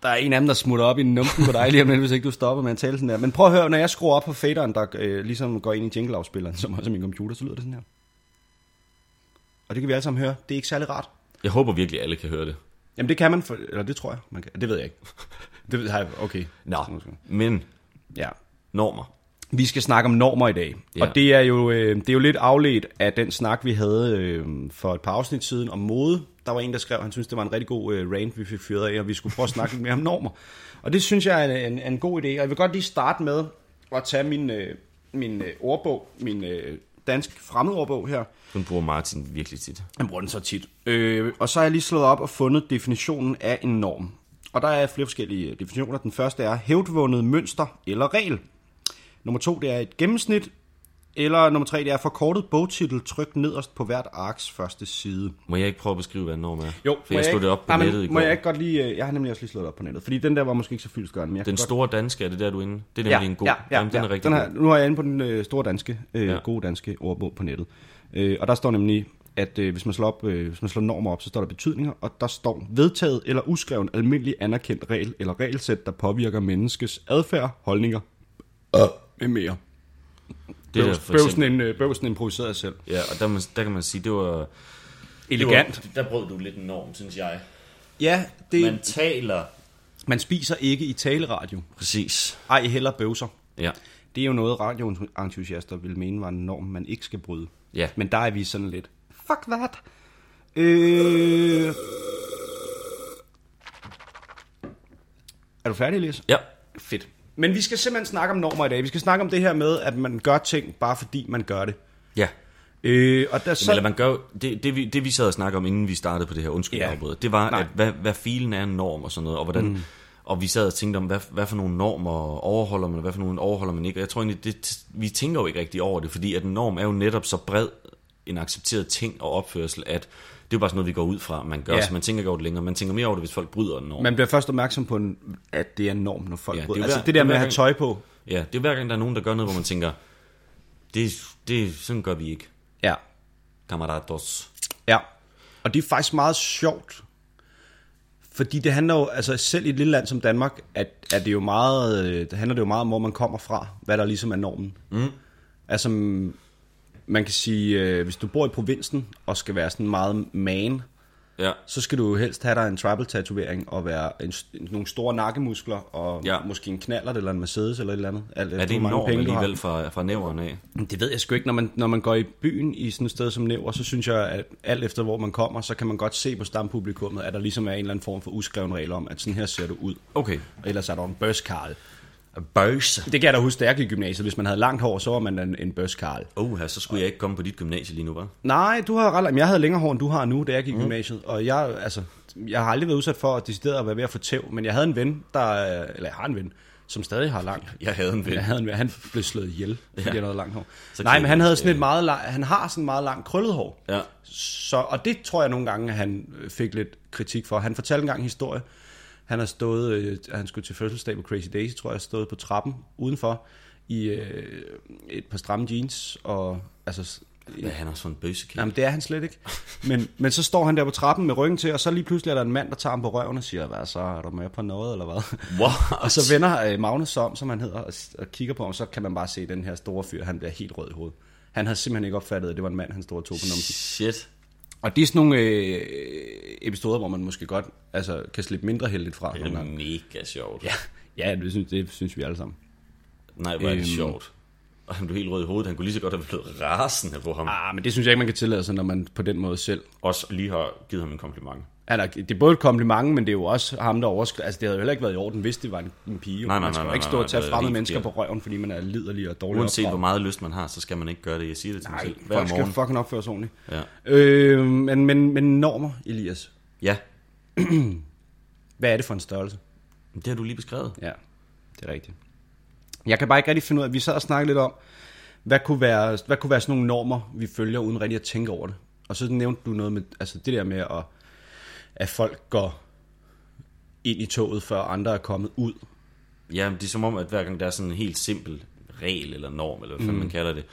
Der er en af dem, der smutter op i numpen på dig lige om lidt, hvis ikke du stopper med at tale sådan der. Men prøv at høre, når jeg skruer op på faderen, der øh, ligesom går ind i jingleafspilleren, som også er min computer, så lyder det sådan her. Og det kan vi alle sammen høre. Det er ikke særlig rart. Jeg håber virkelig, alle kan høre det. Jamen det kan man, for, eller det tror jeg, man kan. Det ved jeg ikke. <laughs> Det ved jeg, okay. Nå, men Ja. normer. Vi skal snakke om normer i dag, ja. Og det er, jo, øh, det er jo lidt afledt af den snak, vi havde øh, for et par afsnit siden om mode. Der var en, der skrev, at han synes, det var en rigtig god øh, rant, vi fik fyret af, og vi skulle prøve at snakke lidt mere om normer. Og det synes jeg er en, en, en god idé, og jeg vil godt lige starte med at tage min, øh, min øh, ordbog, min øh, dansk fremmedordbog her. Den bruger Martin virkelig tit. Jeg bruger den så tit. Øh, og så har jeg lige slået op og fundet definitionen af en norm. Og der er flere forskellige definitioner. Den første er hævdvundet mønster eller regel. Nummer to, det er et gennemsnit. Eller nummer tre, det er forkortet bogtitel trykt nederst på hvert arks første side. Må jeg ikke prøve at beskrive, hvad en norm er? Jo, For jeg slog det op på Nej, men nettet i Må går. jeg ikke godt lige... øh, Jeg har nemlig også lige slået det op på nettet. Fordi den der var måske ikke så jeg Den kan store danske, er det der, du er inde? Det er ja, nemlig en god. Ja, ja, Jamen, den er ja. rigtig den her, god. Nu er jeg inde på den øh, store danske, øh, Ja. ja. gode danske ordbog på nettet. Øh, og der står nemlig, at øh, hvis, man slår op, øh, hvis man slår normer op, så står der betydninger, og der står vedtaget eller uskreven almindelig anerkendt regel eller regelsæt, der påvirker menneskes adfærd, holdninger med mere. Det Bøvs, for bøvsen, eksempel, en, øh, bøvsen improviserede selv. ja, og der, der kan man sige, det var... Elegant. Det var, der brød du lidt en norm, synes jeg. Ja, det, Man man, taler... man spiser ikke i taleradio. Præcis. Ej, heller bøvser. Ja. Det er jo noget, radioentusiaster vil mene var en norm, man ikke skal bryde. Ja. Men der er vi sådan lidt, fuck that. Øh... Er du færdig, Elias? Ja. Fedt. Men vi skal simpelthen snakke om normer i dag. Vi skal snakke om det her med, at man gør ting, bare fordi man gør det. Ja. Øh, og der Så... Eller man gør, det, det, vi, det vi sad og snakkede om, inden vi startede på det her undskyld Ja. det var, Nej. at hvad, hvad filen er en norm og sådan noget, og hvordan... Mm. Og vi sad og tænkte om, hvad, hvad for nogle normer overholder man, og hvad for nogle overholder man ikke. Og jeg tror egentlig, det, vi tænker jo ikke rigtig over det, fordi at en norm er jo netop så bred en accepteret ting og opførsel, at det er jo bare sådan noget, vi går ud fra, man gør, Ja. så man tænker ikke over det længere. Man tænker mere over det, hvis folk bryder en norm. Man bliver først opmærksom på, en- at det er en norm, når folk Ja, det er bryder. jo Altså hver- det der det med at hver have tøj på. Ja, det er jo hver gang, der er nogen, der gør noget, hvor man tænker, det, det, sådan gør vi ikke, Ja. kammeratos. Ja, og det er faktisk meget sjovt, fordi det handler jo, altså selv i et lille land som Danmark, at, at det jo meget, øh, det handler det jo meget om, hvor man kommer fra, hvad der ligesom er normen. Mm. Altså, man kan sige, øh, hvis du bor i provinsen og skal være sådan meget man, Ja. så skal du helst have dig en tribal-tatovering og være en, nogle store nakkemuskler og Ja. måske en knaller eller en Mercedes eller et eller andet. Alt Er det en norm penge alligevel fra, fra nævren af? Det ved jeg sgu ikke. Når man, når man går i byen i sådan et sted som Næver, så synes jeg, at alt efter hvor man kommer, så kan man godt se på stampublikummet, at der ligesom er en eller anden form for uskreven regel om, at sådan her ser du ud. Okay. Og ellers er der en bøskarl. Bøs. Det kan jeg da huske, da jeg gik i gymnasiet. Hvis man havde langt hår, så var man en, en bøskarl. Oh, så skulle jeg ikke komme på dit gymnasie lige nu, var? Nej, du har ret. Jeg havde længere hår, end du har nu, da jeg gik i gymnasiet. Og jeg, altså, jeg har aldrig været udsat for at decideret at være ved at få tæv. Men jeg havde en ven, der, eller jeg har en ven, som stadig har langt. Jeg havde en ven. Jeg havde en ven, han blev slået ihjel, fordi Ja. han havde langt hår. Så Nej, men han havde sådan et øh, meget lang, han har sådan meget langt krøllet hår. Ja. Så, og det tror jeg nogle gange, at han øh, fik lidt kritik for. Han fortalte engang en historie. Han har stået, øh, han skulle til fødselsdag på Crazy Daisy, tror jeg, stået på trappen udenfor i øh, et par stramme jeans. Og, altså, Hvad, han har sådan en bøsekæld. Jamen, det er han slet ikke. Men, <laughs> men så står han der på trappen med ryggen til, og så lige pludselig er der en mand, der tager ham på røven og siger, hvad så, er du med på noget, eller hvad? What? <laughs> Og så vender øh, Magnus om, som han hedder, og, og kigger på ham, så kan man bare se den her store fyr, han bliver helt rød i hovedet. Han havde simpelthen ikke opfattet, at det var en mand, han stod og tog på numsen. Shit. Og det er sådan nogle øh, episoder, hvor man måske godt altså, kan slippe mindre heldigt fra. Det nogle er gange. mega sjovt. Ja, ja det, synes, det synes vi alle sammen. Nej, hvor er det Øhm. sjovt. Og han blev helt rød i hovedet. Han kunne lige så godt have blevet rasende på ham. Ah, men det synes jeg ikke, man kan tillade sig, når man på den måde selv Også lige har givet ham en kompliment. Han er, det er både et kompliment, men det er jo også ham, der overskrider. Altså, det havde jo heller ikke været i orden, hvis det var en, en pige. Nej, nej, man skal nej, nej, ikke nej, stå og nej, tage det er fremmede mennesker på røven, fordi man er liderlig og dårlig Uanset hvor opdraget. meget lyst man har, så skal man ikke gøre det. Jeg siger det til mig Nej, selv hver folk skal morgen. fucking opføre sig ordentligt. Ja. Øh, men, men, men normer, Elias. ja, <clears throat> Hvad er det for en størrelse? det har du lige beskrevet. Ja, det er rigtigt. Jeg kan bare ikke rigtig finde ud af, vi sad og snakkede lidt om, hvad kunne være, hvad kunne være sådan nogle normer, vi følger, uden rigtig at tænke over det. Og så nævnte du noget med, altså det der med, at, at folk går ind i toget, før andre er kommet ud. Ja, men det er som om, at hver gang der er sådan en helt simpel regel eller norm, eller hvad mm. man kalder det,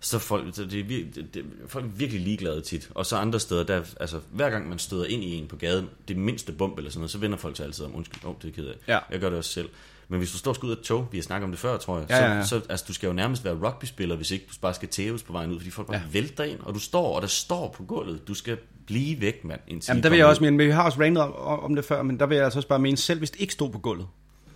så folk, så det er, vir- det, det, folk er virkelig ligeglade tit. Og så andre steder, der, altså hver gang man støder ind i en på gaden, det mindste bump eller sådan noget, så vender folk sig altid om, undskyld, oh, det er ked af. Ja. Jeg gør det også selv. Men hvis du står og skal ud af et tog, vi har snakket om det før, tror jeg, Ja, ja, ja. Så, så altså, du skal jo nærmest være rugbyspiller, hvis ikke du bare skal tæves på vejen ud, fordi folk bare ja. vælter ind, og du står, og der står på gulvet, du skal blive væk, mand, indtil Jamen, de der vil jeg også mene, men vi har også randet om, om det før, men der vil jeg altså også bare mene, selv hvis det ikke stod på gulvet.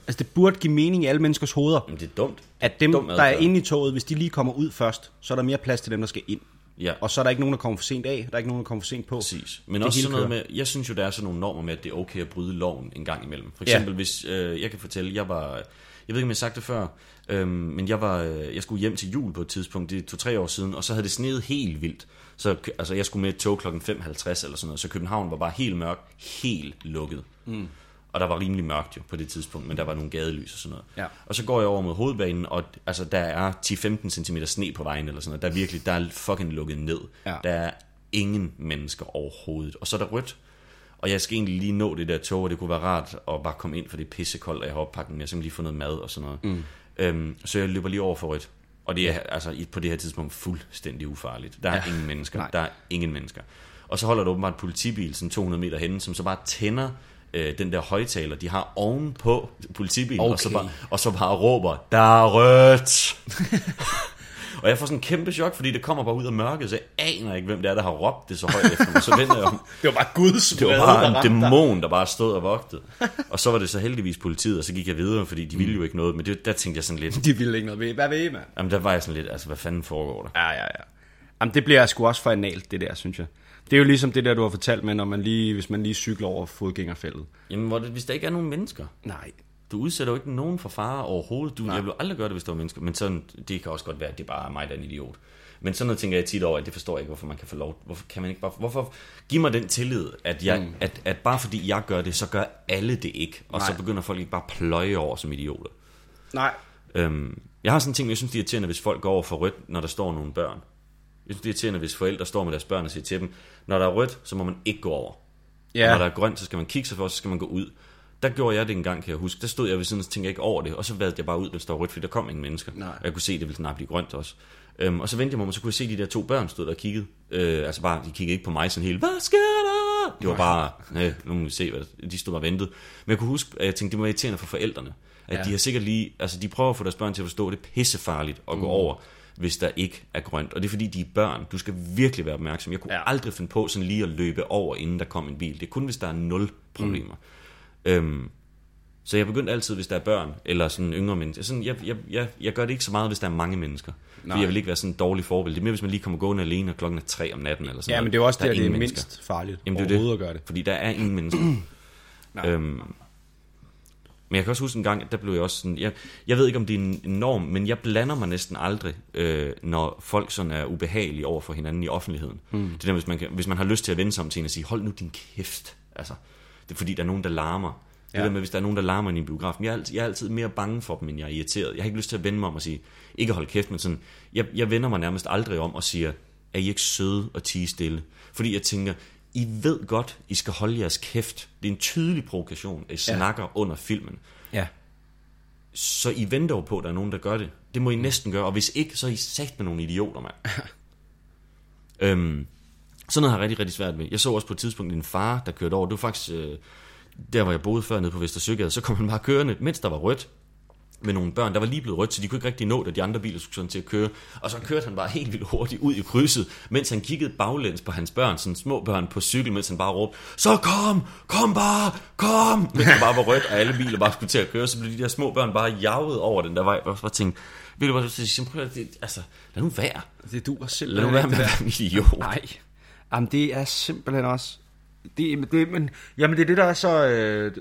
Altså, det burde give mening i alle menneskers hoveder, Jamen, det er dumt. at dem, Dum der er inde i toget, hvis de lige kommer ud først, så er der mere plads til dem, der skal ind. Ja. Og så er der ikke nogen, der kommer for sent af, der er ikke nogen, der kommer for sent på. Præcis. Men Det også sådan noget kører. med, jeg synes jo, der er sådan nogle normer med, at det er okay at bryde loven en gang imellem. For Ja. eksempel, hvis, øh, jeg kan fortælle, jeg var, jeg ved ikke, om jeg har sagt det før, øhm, men jeg var, øh, jeg skulle hjem til jul på et tidspunkt, det er to-tre år siden, og så havde det sneet helt vildt. Så altså, jeg skulle med et tog klokken 5.50 eller sådan noget, så København var bare helt mørk, helt lukket. Mm. Og der var rimelig mørkt jo på det tidspunkt, men der var nogle gadelys og sådan noget. Ja. Og så går jeg over mod hovedbanen, og altså, der er 10-15 cm sne på vejen eller sådan noget. Der er virkelig, der er fucking lukket ned. Ja. Der er ingen mennesker overhovedet. Og så er der rødt. Og jeg skal egentlig lige nå det der tog, og det kunne være rart at bare komme ind, for det er pissekoldt, og jeg har oppakning. Jeg har simpelthen lige fået noget mad og sådan noget. Mm. Øhm, så jeg løber lige over for rødt. Og det er altså på det her tidspunkt fuldstændig ufarligt. Der er ja. Ingen mennesker. Nej. Der er ingen mennesker. Og så holder der åbenbart en politibil sådan 200 meter henne, som så bare tænder øh, den der højtaler, de har ovenpå politibilen, okay. og, så bare, og så bare råber, der er rødt! <laughs> Og jeg får sådan en kæmpe chok, fordi det kommer bare ud af mørket, så jeg aner ikke, hvem det er, der har råbt det så højt efter mig. Så <laughs> vender jeg om. Det var bare Guds Det var bare en dæmon, der bare stod og vogtede. <laughs> Og så var det så heldigvis politiet, og så gik jeg videre, fordi de ville jo ikke noget. Men det, der tænkte jeg sådan lidt, De ville ikke noget ved. Hvad ved I, mand? jamen der var jeg sådan lidt, altså hvad fanden foregår der? Ja, ja, ja. Jamen, det bliver sgu også for analt, det der, synes jeg. Det er jo ligesom det der, du har fortalt med, når man lige, hvis man lige cykler over fodgængerfældet. Jamen hvor det, hvis der ikke er nogen mennesker, Nej. Du udsætter jo ikke nogen for fare overhovedet. Du, jeg vil jo aldrig gøre det, hvis der var mennesker. Men sådan, det kan også godt være, at det bare er mig, der er en idiot. Men sådan noget tænker jeg tit over, at det forstår jeg ikke, hvorfor man kan få lov. Hvorfor kan man ikke bare, hvorfor giv mig den tillid, at, jeg, mm. at, at bare fordi jeg gør det, så gør alle det ikke. Og Nej. så Nej. begynder folk ikke bare at pløje over som idioter. Nej. Øhm, jeg har sådan en ting, jeg synes, det er irriterende, hvis folk går over for rødt, når der står nogle børn. Jeg synes, det er irriterende, hvis forældre står med deres børn og siger til dem, når der er rødt, så må man ikke gå over. Ja. Ja. Og når der er grønt, så skal man kigge sig for, så skal man gå ud. Der gjorde jeg det en gang, kan jeg huske. Der stod jeg ved siden, og tænkte jeg ikke over det, og så valgte jeg bare ud, hvis der var rødt, fordi der kom ingen mennesker. Nej. Og jeg kunne se, at det ville snart blive grønt også. Øhm, og så vendte jeg mig om, og så kunne jeg se, at de der to børn stod der og kiggede. Øh, altså bare, de kiggede ikke på mig sådan helt, hvad sker der? Det var bare, nej, nu må vi se, hvad de stod bare og ventede. Men jeg kunne huske, at jeg tænkte, det må være irriterende for forældrene. At ja. De har sikkert lige, altså de prøver at få deres børn til at forstå, at det er pissefarligt at gå over. hvis der ikke er grønt. Og det er fordi, de er børn. Du skal virkelig være opmærksom. Jeg kunne ja. aldrig finde på sådan lige at løbe over, inden der kom en bil. Det er kun, hvis der er nul problemer. Mm. Øhm, så jeg begyndte altid, hvis der er børn, eller sådan yngre mennesker. Sådan, jeg, jeg, jeg, jeg gør det ikke så meget, hvis der er mange mennesker. Nej. Fordi jeg vil ikke være sådan en dårlig forbillede. Det er mere, hvis man lige kommer gående alene, og klokken er tre om natten. Eller sådan Ja, noget. men det er også Der der, det er ingen mindst mennesker. farligt Jamen, det er det. at gøre det. Fordi der er ingen mennesker. <clears throat> øhm, men jeg kan også huske en gang, der blev jeg også sådan, jeg, jeg ved ikke om det er en en norm, men jeg blander mig næsten aldrig, øh, når folk sådan er ubehagelige over for hinanden i offentligheden. Mm. Det der, hvis man, kan, hvis man har lyst til at vende sig om til en og sige, hold nu din kæft. Altså, det er fordi, der er nogen, der larmer. Det Ja. der med, hvis der er nogen, der larmer i en biograf, jeg er, altid, jeg er altid mere bange for dem, end jeg er irriteret. Jeg har ikke lyst til at vende mig om og sige, ikke hold kæft, men sådan, jeg, jeg vender mig nærmest aldrig om og siger, er I ikke søde og tige stille? Fordi jeg tænker, I ved godt, I skal holde jeres kæft. Det er en tydelig provokation, at I Ja. snakker under filmen. Ja. Så I venter jo på, at der er nogen, der gør det. Det må I næsten gøre, og hvis ikke, så er I sagt med nogle idioter, mand. <laughs> øhm, sådan noget har jeg rigtig, rigtig svært ved. Jeg så også på et tidspunkt en far, der kørte over. Det var faktisk øh, der, hvor jeg boede før, nede på Vestersøgade. Så kom han bare kørende, mens der var rødt med nogle børn, der var lige blevet rødt, så de kunne ikke rigtig nå det, de andre biler skulle sådan til at køre. Og så kørte han bare helt vildt hurtigt ud i krydset, mens han kiggede baglæns på hans børn, sådan små børn på cykel, mens han bare råbte, så kom, kom bare, kom, <laughs> mens det bare var rødt, og alle biler bare skulle til at køre, så blev de der små børn bare jaget over den der vej. Jeg bare tænkte, vil du bare sige, prøv at- det, altså, lad nu være. Det duer selv. Lad nu være med at være idiot. Nej. Jamen, det er simpelthen også... Det, det, men, jamen, det er det, der er så... Øh,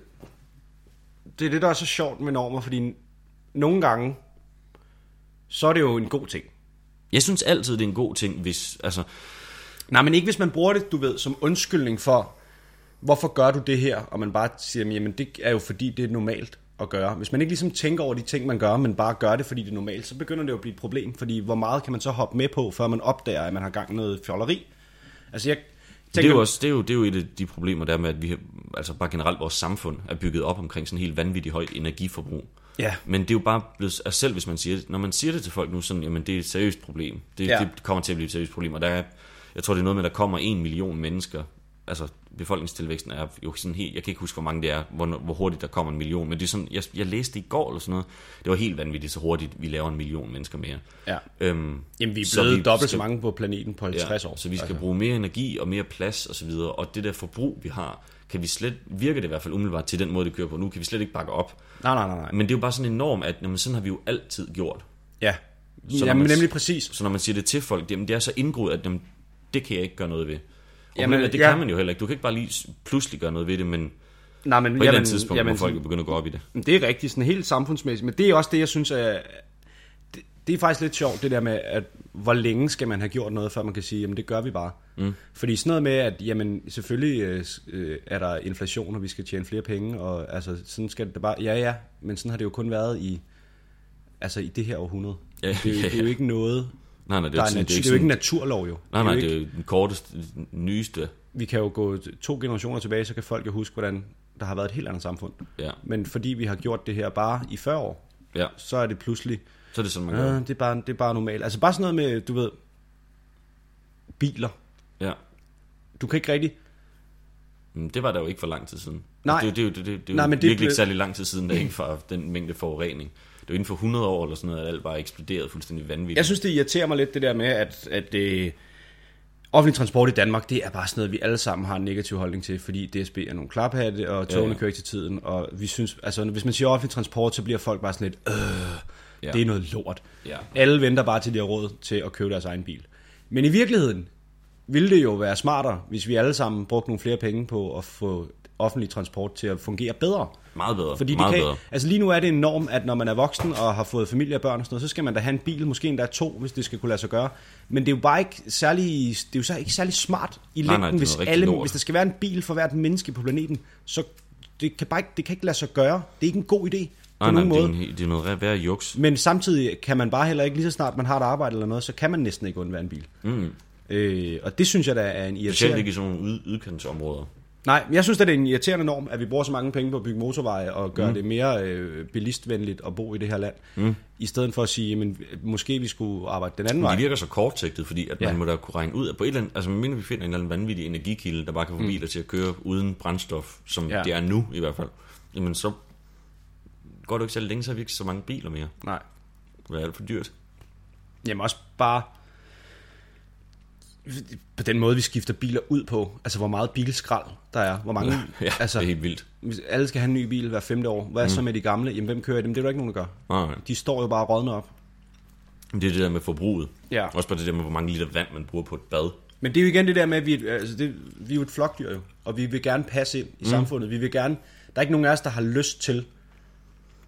det er det, der er så sjovt med normer, fordi nogle gange, så er det jo en god ting. Jeg synes altid, det er en god ting, hvis, altså, Nej, men ikke hvis man bruger det, du ved, som undskyldning for, hvorfor gør du det her? Og man bare siger, jamen det er jo fordi, det er normalt at gøre. Hvis man ikke ligesom tænker over de ting, man gør, men bare gør det, fordi det er normalt, så begynder det jo at blive et problem. Fordi hvor meget kan man så hoppe med på, før man opdager, at man har gang i noget fjolleri? Altså jeg det er, tænker, jo også, det, er jo, det er jo et af de problemer, der er med, at vi altså bare generelt vores samfund er bygget op omkring sådan en helt vanvittigt højt energiforbrug. Ja. Men det er jo bare blevet, altså selv hvis man siger det, når man siger det til folk nu, sådan, jamen det er et seriøst problem. Det, ja. det kommer til at blive et seriøst problem, og der er, jeg tror det er noget med, at der kommer en million mennesker, altså befolkningstilvæksten er jo sådan helt, jeg kan ikke huske, hvor mange det er, hvor, hvor hurtigt der kommer en million, men det er sådan, jeg, jeg læste i går eller sådan noget, det var helt vanvittigt, så hurtigt vi laver en million mennesker mere. Ja. Øhm, Jamen, vi er blevet vi dobbelt så mange på planeten på 50 år. så vi skal Altså. bruge mere energi og mere plads og så videre, og det der forbrug, vi har, kan vi slet, virker det i hvert fald umiddelbart til den måde, det kører på nu, kan vi slet ikke bakke op. Nej, nej, nej, nej. Men det er jo bare sådan en norm, at jamen, sådan har vi jo altid gjort. Ja. Så Jamen, man- nemlig præcis. Så når man siger det til folk, jamen, det er så indgroet, at jamen, det kan jeg ikke gøre noget ved. Jamen, jamen, det ja. kan man jo heller ikke. Du kan ikke bare lige pludselig gøre noget ved det, men Nej, men, på et eller andet tidspunkt jamen, må folk jo begynde at gå op i det. Det er rigtigt, sådan helt samfundsmæssigt, men det er også det, jeg synes er... Det, det er faktisk lidt sjovt, det der med, at hvor længe skal man have gjort noget, før man kan sige, jamen det gør vi bare. Mm. Fordi sådan noget med, at jamen, selvfølgelig øh, øh, er der inflation, og vi skal tjene flere penge, og altså sådan skal det bare... Ja, ja, men sådan har det jo kun været i, altså i det her århundrede. Ja, det, er, jo- <laughs> ja, det er jo ikke noget... Nej, nej, det Der er, er, sådan, natur, det er det er jo ikke en naturlov jo. nej, nej, det er jo det er jo den korteste, den nyeste. vi kan jo gå to generationer tilbage, så kan folk jo huske, hvordan der har været et helt andet samfund. Ja, Men fordi vi har gjort det her bare i 40 år, ja. så er det pludselig, Så er det sådan, man gør. det, er bare, det er bare normalt. Altså bare sådan noget med, du ved, biler. Ja. Du kan ikke rigtig... Det var der jo ikke for lang tid siden. Nej. Det, er det, er jo- det, det, det er jo Nej, men det virkelig blev- ikke særlig lang tid siden, der ikke for den mængde forurening. Det jo inden for 100 år eller sådan noget, at alt bare eksploderet fuldstændig vanvittigt. Jeg synes, det irriterer mig lidt, det der med, at, at det, offentlig transport i Danmark, det er bare sådan noget, vi alle sammen har en negativ holdning til, fordi DSB er nogle klaphatte, og togene ja, Ja, kører ikke til tiden, og vi synes, altså hvis man siger offentlig transport, så bliver folk bare sådan lidt, øh. Ja. det er noget lort. Ja. Alle venter bare til de har råd til at købe deres egen bil. Men i virkeligheden ville det jo være smartere, hvis vi alle sammen brugte nogle flere penge på at få offentlig transport til at fungere bedre. Meget bedre. Fordi meget kan, bedre. altså lige nu er det en norm, at når man er voksen og har fået familie og børn og sådan noget, så skal man da have en bil, måske endda to, hvis det skal kunne lade sig gøre. Men det er jo bare ikke særlig, det er jo så ikke særlig smart i Nej, nej, længden, er hvis, alle, lort. hvis der skal være en bil for hvert menneske på planeten, så det kan, bare ikke, det kan ikke lade sig gøre. Det er ikke en god idé på Nej, nej, nogen det er, måde. en, det er noget værre juks. Men samtidig kan man bare heller ikke, lige så snart man har et arbejde eller noget, så kan man næsten ikke undvære en bil. Mm. Øh, og det synes jeg da er en Specielt irriterende... ikke i sådan nogle yd, udkantsområder. Nej, jeg synes, det er en irriterende norm, at vi bruger så mange penge på at bygge motorveje og gøre mm. det mere øh, bilistvenligt at bo i det her land. Mm. I stedet for at sige, men måske vi skulle arbejde den anden Men vej. de virker så kortsigtet, fordi at Ja. man må da kunne regne ud, at på et eller andet, altså mindre vi finder en eller anden vanvittig energikilde, der bare kan få biler til at køre uden brændstof, som Mm. Ja. det er nu i hvert fald, jamen så går det ikke så længe, så har vi ikke så mange biler mere. Nej. Det er alt for dyrt. Jamen også bare på den måde, vi skifter biler ud på. Altså, hvor meget bilskrald der er. Hvor mange, <laughs> Ja, altså, det er helt vildt. hvis alle skal have en ny bil hver femte år. Hvad er så med de gamle? Jamen, hvem kører i dem? Det er der ikke nogen, der gør. Nej. De står jo bare og rådner op. Det er det der med forbruget. Ja. Også bare det der med, hvor mange liter vand man bruger på et bad. Men det er jo igen det der med, at vi, altså det, vi er jo et flokdyr jo, og vi vil gerne passe ind i mm. samfundet. Vi vil gerne, der er ikke nogen af os, der har lyst til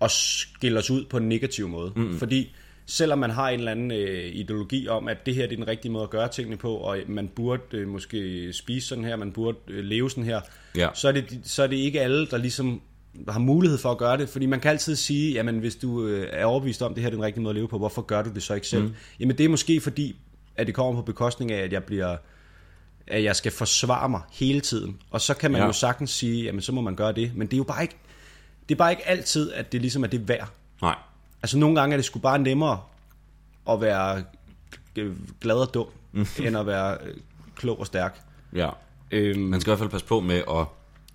at skille os ud på en negativ måde. Mm. Fordi selvom man har en eller anden øh, ideologi om, at det her det er den rigtige måde at gøre tingene på, og man burde øh, måske spise sådan her, man burde øh, leve sådan her, Ja. så, er det, så er det ikke alle, der ligesom har mulighed for at gøre det. Fordi man kan altid sige, jamen hvis du øh, er overbevist om, at det her er den rigtige måde at leve på, hvorfor gør du det så ikke selv? Mm. Jamen det er måske fordi, at det kommer på bekostning af, at jeg bliver at jeg skal forsvare mig hele tiden. Og så kan man Ja. jo sagtens sige, jamen så må man gøre det. Men det er jo bare ikke, det er bare ikke altid, at det ligesom er det værd. Nej. Altså nogle gange er det sgu bare nemmere at være glad og dum, <laughs> end at være øh, klog og stærk. Ja. Øhm, Man skal i hvert fald passe på med at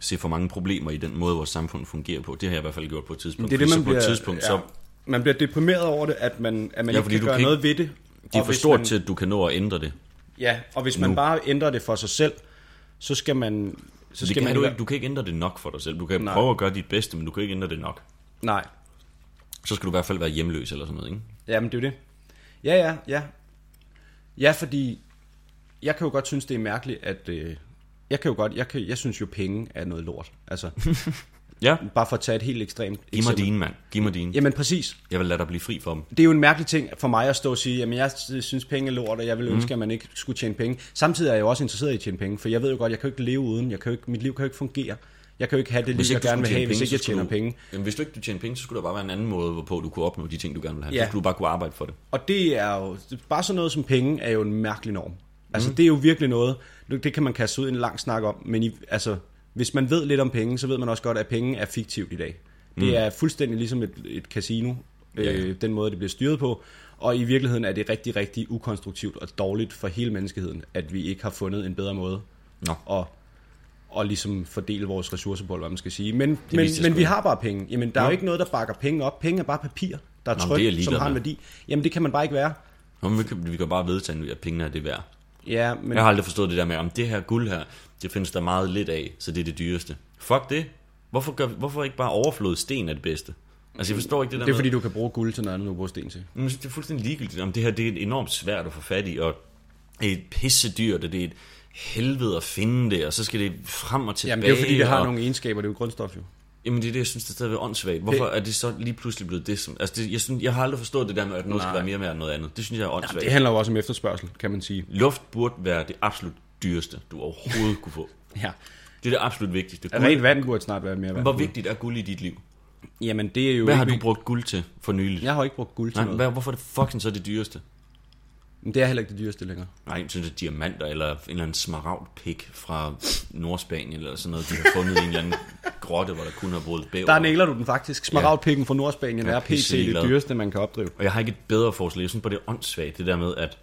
se for mange problemer i den måde, vores samfund fungerer på. Det har jeg i hvert fald gjort på et tidspunkt. det er det, så man på bliver, et tidspunkt, ja, så man bliver deprimeret over det, at man, at man Ja, ikke kan gøre kan noget ved det. de er for stort man- til, at du kan nå at ændre det. Ja, og hvis man Nu. bare ændrer det for sig selv, så skal man... Så det skal kan man du, ikke, du kan ikke ændre det nok for dig selv. Du kan Nej. prøve at gøre dit bedste, men du kan ikke ændre det nok. Nej, Så skal du i hvert fald være hjemløs eller sådan noget, ikke? Jamen, det er jo det. Ja, ja, ja. Ja, fordi jeg kan jo godt synes, det er mærkeligt, at... Øh, jeg kan jo godt... Jeg, kan, jeg synes jo, penge er noget lort. Altså, <laughs> Ja, bare for at tage et helt ekstremt giv mig dine, mand. Giv mig dine. Jamen, præcis. Jeg vil lade dig blive fri for dem. Det er jo en mærkelig ting for mig at stå og sige, jamen jeg synes penge er lort, og jeg vil ønske, mm. at man ikke skulle tjene penge. Samtidig er jeg jo også interesseret i at tjene penge, for jeg ved jo godt, jeg kan jo ikke leve uden. Jeg kan jo ikke, mit liv kan jo ikke fungere. Jeg kan jo ikke have det liv, jeg du gerne vil have, hvis tjene ikke jeg tjener skulle penge. Du, jamen, hvis du ikke du tjener penge, så skulle der bare være en anden måde, hvorpå du kunne opnå de ting, du gerne vil have. Ja. Så skulle du bare kunne arbejde for det. Og det er jo, bare sådan noget som penge er jo en mærkelig norm. Altså mm. det er jo virkelig noget, det kan man kaste ud en lang snak om, men i, altså, hvis man ved lidt om penge, så ved man også godt, at penge er fiktivt i dag. Det Mm. er fuldstændig ligesom et, et casino, Ja, ja. øh, den måde det bliver styret på, og i virkeligheden er det rigtig, rigtig ukonstruktivt og dårligt for hele menneskeheden, at vi ikke har fundet en bedre måde Nå. at, at ligesom fordele vores ressourcer på, eller hvad man skal sige. Men, men, men vi har bare penge. Jamen, der er Nå. jo ikke noget, der bakker penge op. Penge er bare papir, der er er jeg som har en værdi. Jamen, det kan man bare ikke være. Nå, men vi, kan, vi kan bare vedtage, at pengene er det værd. Ja, men... Jeg har aldrig forstået det der med, om det her guld her, det findes der meget lidt af, så det er det dyreste. Fuck det. Hvorfor, gør, hvorfor ikke bare overflod sten er det bedste? Altså, jeg forstår ikke det der Det er med, fordi, du kan bruge guld til noget andet, du bruger sten til. Men det er fuldstændig ligegyldigt. Om det her det er enormt svært at få fat i, og det er et pissedyrt, og det er et helvede at finde det, og så skal det frem og tilbage. Jamen, det er jo fordi, det har og, nogle egenskaber, det er jo grundstof jo. Jamen, det er det, jeg synes, det er stadigvæk åndssvagt. Hvorfor Det- er det så lige pludselig blevet det? Som, altså, det, jeg, synes, jeg har aldrig forstået det der med, at noget skal Nej. være mere værd end noget andet. Det synes jeg er åndssvagt. Det handler jo også om efterspørgsel, kan man sige. Luft burde være det absolut dyreste, du overhovedet kunne få. <laughs> Ja. Det er det absolut vigtigste. Guld, Rent vand burde snart være mere værd. hvor vigtigt er guld i dit liv? Jamen, det er jo Hvad har ikke... du brugt guld til for nylig? Jeg har ikke brugt guld til Nej, noget. hvad, hvorfor er det fucking så det dyreste? Men det er heller ikke det dyreste længere. Nej, jeg synes, at diamanter eller en eller anden smaragdpik fra Nordspanien eller sådan noget, de har fundet i en eller anden grotte, hvor der kun har boet bæver. Der nailer du den faktisk. Smaragdpikken fra Nordspanien Jeg er pt. pisse det dyreste, man kan opdrive. Og jeg har ikke et bedre forslag. Jeg synes bare, det er åndssvagt, det der med, at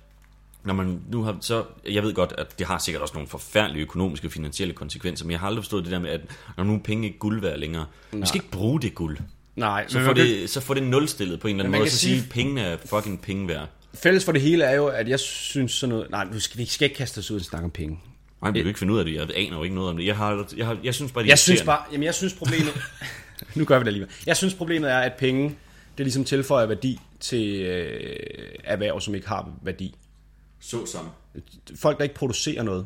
når man nu har, så, jeg ved godt, at det har sikkert også nogle forfærdelige økonomiske og finansielle konsekvenser, men jeg har aldrig forstået det der med, at når nu penge ikke guld værd længere, vi skal ikke bruge det guld. Nej, Så får det, så får det nulstillet på en eller anden måde, så sige- sige, pengene er fucking penge værd. Fælles for det hele er jo, at jeg synes sådan noget... Nej, nu skal, vi skal ikke kaste os ud og snakke om penge. Nej, vi vil ikke finde ud af det. Jeg aner jo ikke noget om det. Jeg, har, jeg, har, jeg synes bare, det er Jeg synes bare... Jamen, jeg synes problemet... <laughs> nu gør vi det alligevel. Jeg synes problemet er, at penge, det ligesom tilføjer værdi til øh, erhverv, som ikke har værdi. Så sammen. folk, der ikke producerer noget.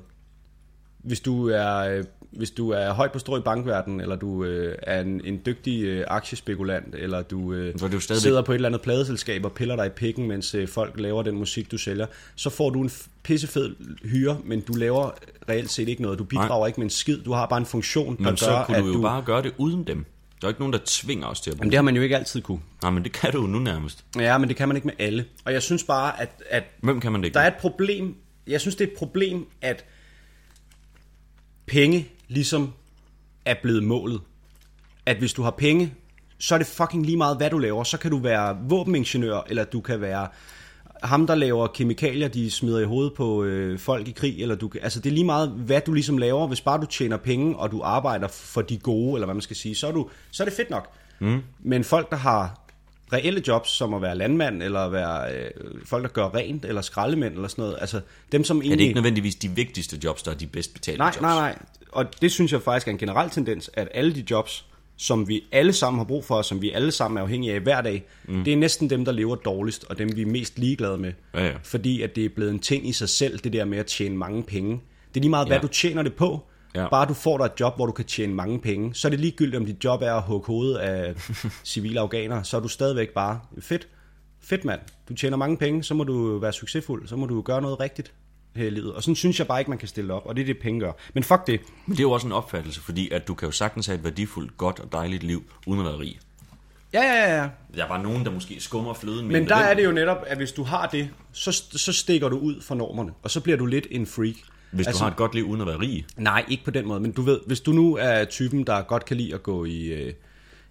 Hvis du er, øh, hvis du er højt på strå i bankverdenen, eller du øh, er en, en dygtig øh, aktiespekulant, eller du øh, Så jo stadigvæk- sidder på et eller andet pladeselskab og piller dig i pikken, mens øh, folk laver den musik, du sælger, så får du en pissefed hyre, men du laver reelt set ikke noget. Du bidrager Nej. ikke med en skid. Du har bare en funktion, der Men gør, så kunne at du jo du... bare gøre det uden dem. Der er ikke nogen, der tvinger os til at bruge Jamen, det har man jo ikke altid kunne. Nej, men det kan du jo nu nærmest. Ja, men det kan man ikke med alle. Og jeg synes bare, at, at Hvem kan man det ikke? Der er et problem. Jeg synes, det er et problem, at penge ligesom er blevet målet. At hvis du har penge, så er det fucking lige meget, hvad du laver. Så kan du være våbeningeniør, eller du kan være ham, der laver kemikalier, de smider i hovedet på øh, folk i krig. Eller du, altså det er lige meget, hvad du ligesom laver. Hvis bare du tjener penge, og du arbejder for de gode, eller hvad man skal sige, så er, du, så er det fedt nok. Mm. Men folk, der har reelle jobs, som at være landmand, eller være øh, folk, der gør rent, eller skraldemænd, eller sådan noget. Altså dem, som Er det egentlig... ikke nødvendigvis de vigtigste jobs, der er de bedst betalte Nej, jobs? nej, nej. Og det synes jeg faktisk er en generel tendens, at alle de jobs, som vi alle sammen har brug for, og som vi alle sammen er afhængige af hver dag, mm. det er næsten dem, der lever dårligst, og dem vi er mest ligeglade med. Ja, ja. Fordi at det er blevet en ting i sig selv, det der med at tjene mange penge. Det er lige meget, hvad Ja. du tjener det på. Ja. Bare du får dig et job, hvor du kan tjene mange penge, så er det ligegyldigt, om dit job er at hugge hovedet af <laughs> civile afghanere, så er du stadigvæk bare fedt. Fedt mand. Du tjener mange penge, så må du være succesfuld, så må du gøre noget rigtigt her i livet. Og sådan synes jeg bare ikke, man kan stille op, og det er det, penge gør. Men fuck det. Men det er jo også en opfattelse, fordi at du kan jo sagtens have et værdifuldt, godt og dejligt liv, uden at være rig. Ja, ja, ja. Der er bare nogen, der måske skummer fløden Men der er det jo netop, at hvis du har det, så, så stikker du ud fra normerne, og så bliver du lidt en freak. Hvis altså, du har et godt liv uden at være rig. Nej, ikke på den måde, men du ved, hvis du nu er typen, der godt kan lide at gå i, øh,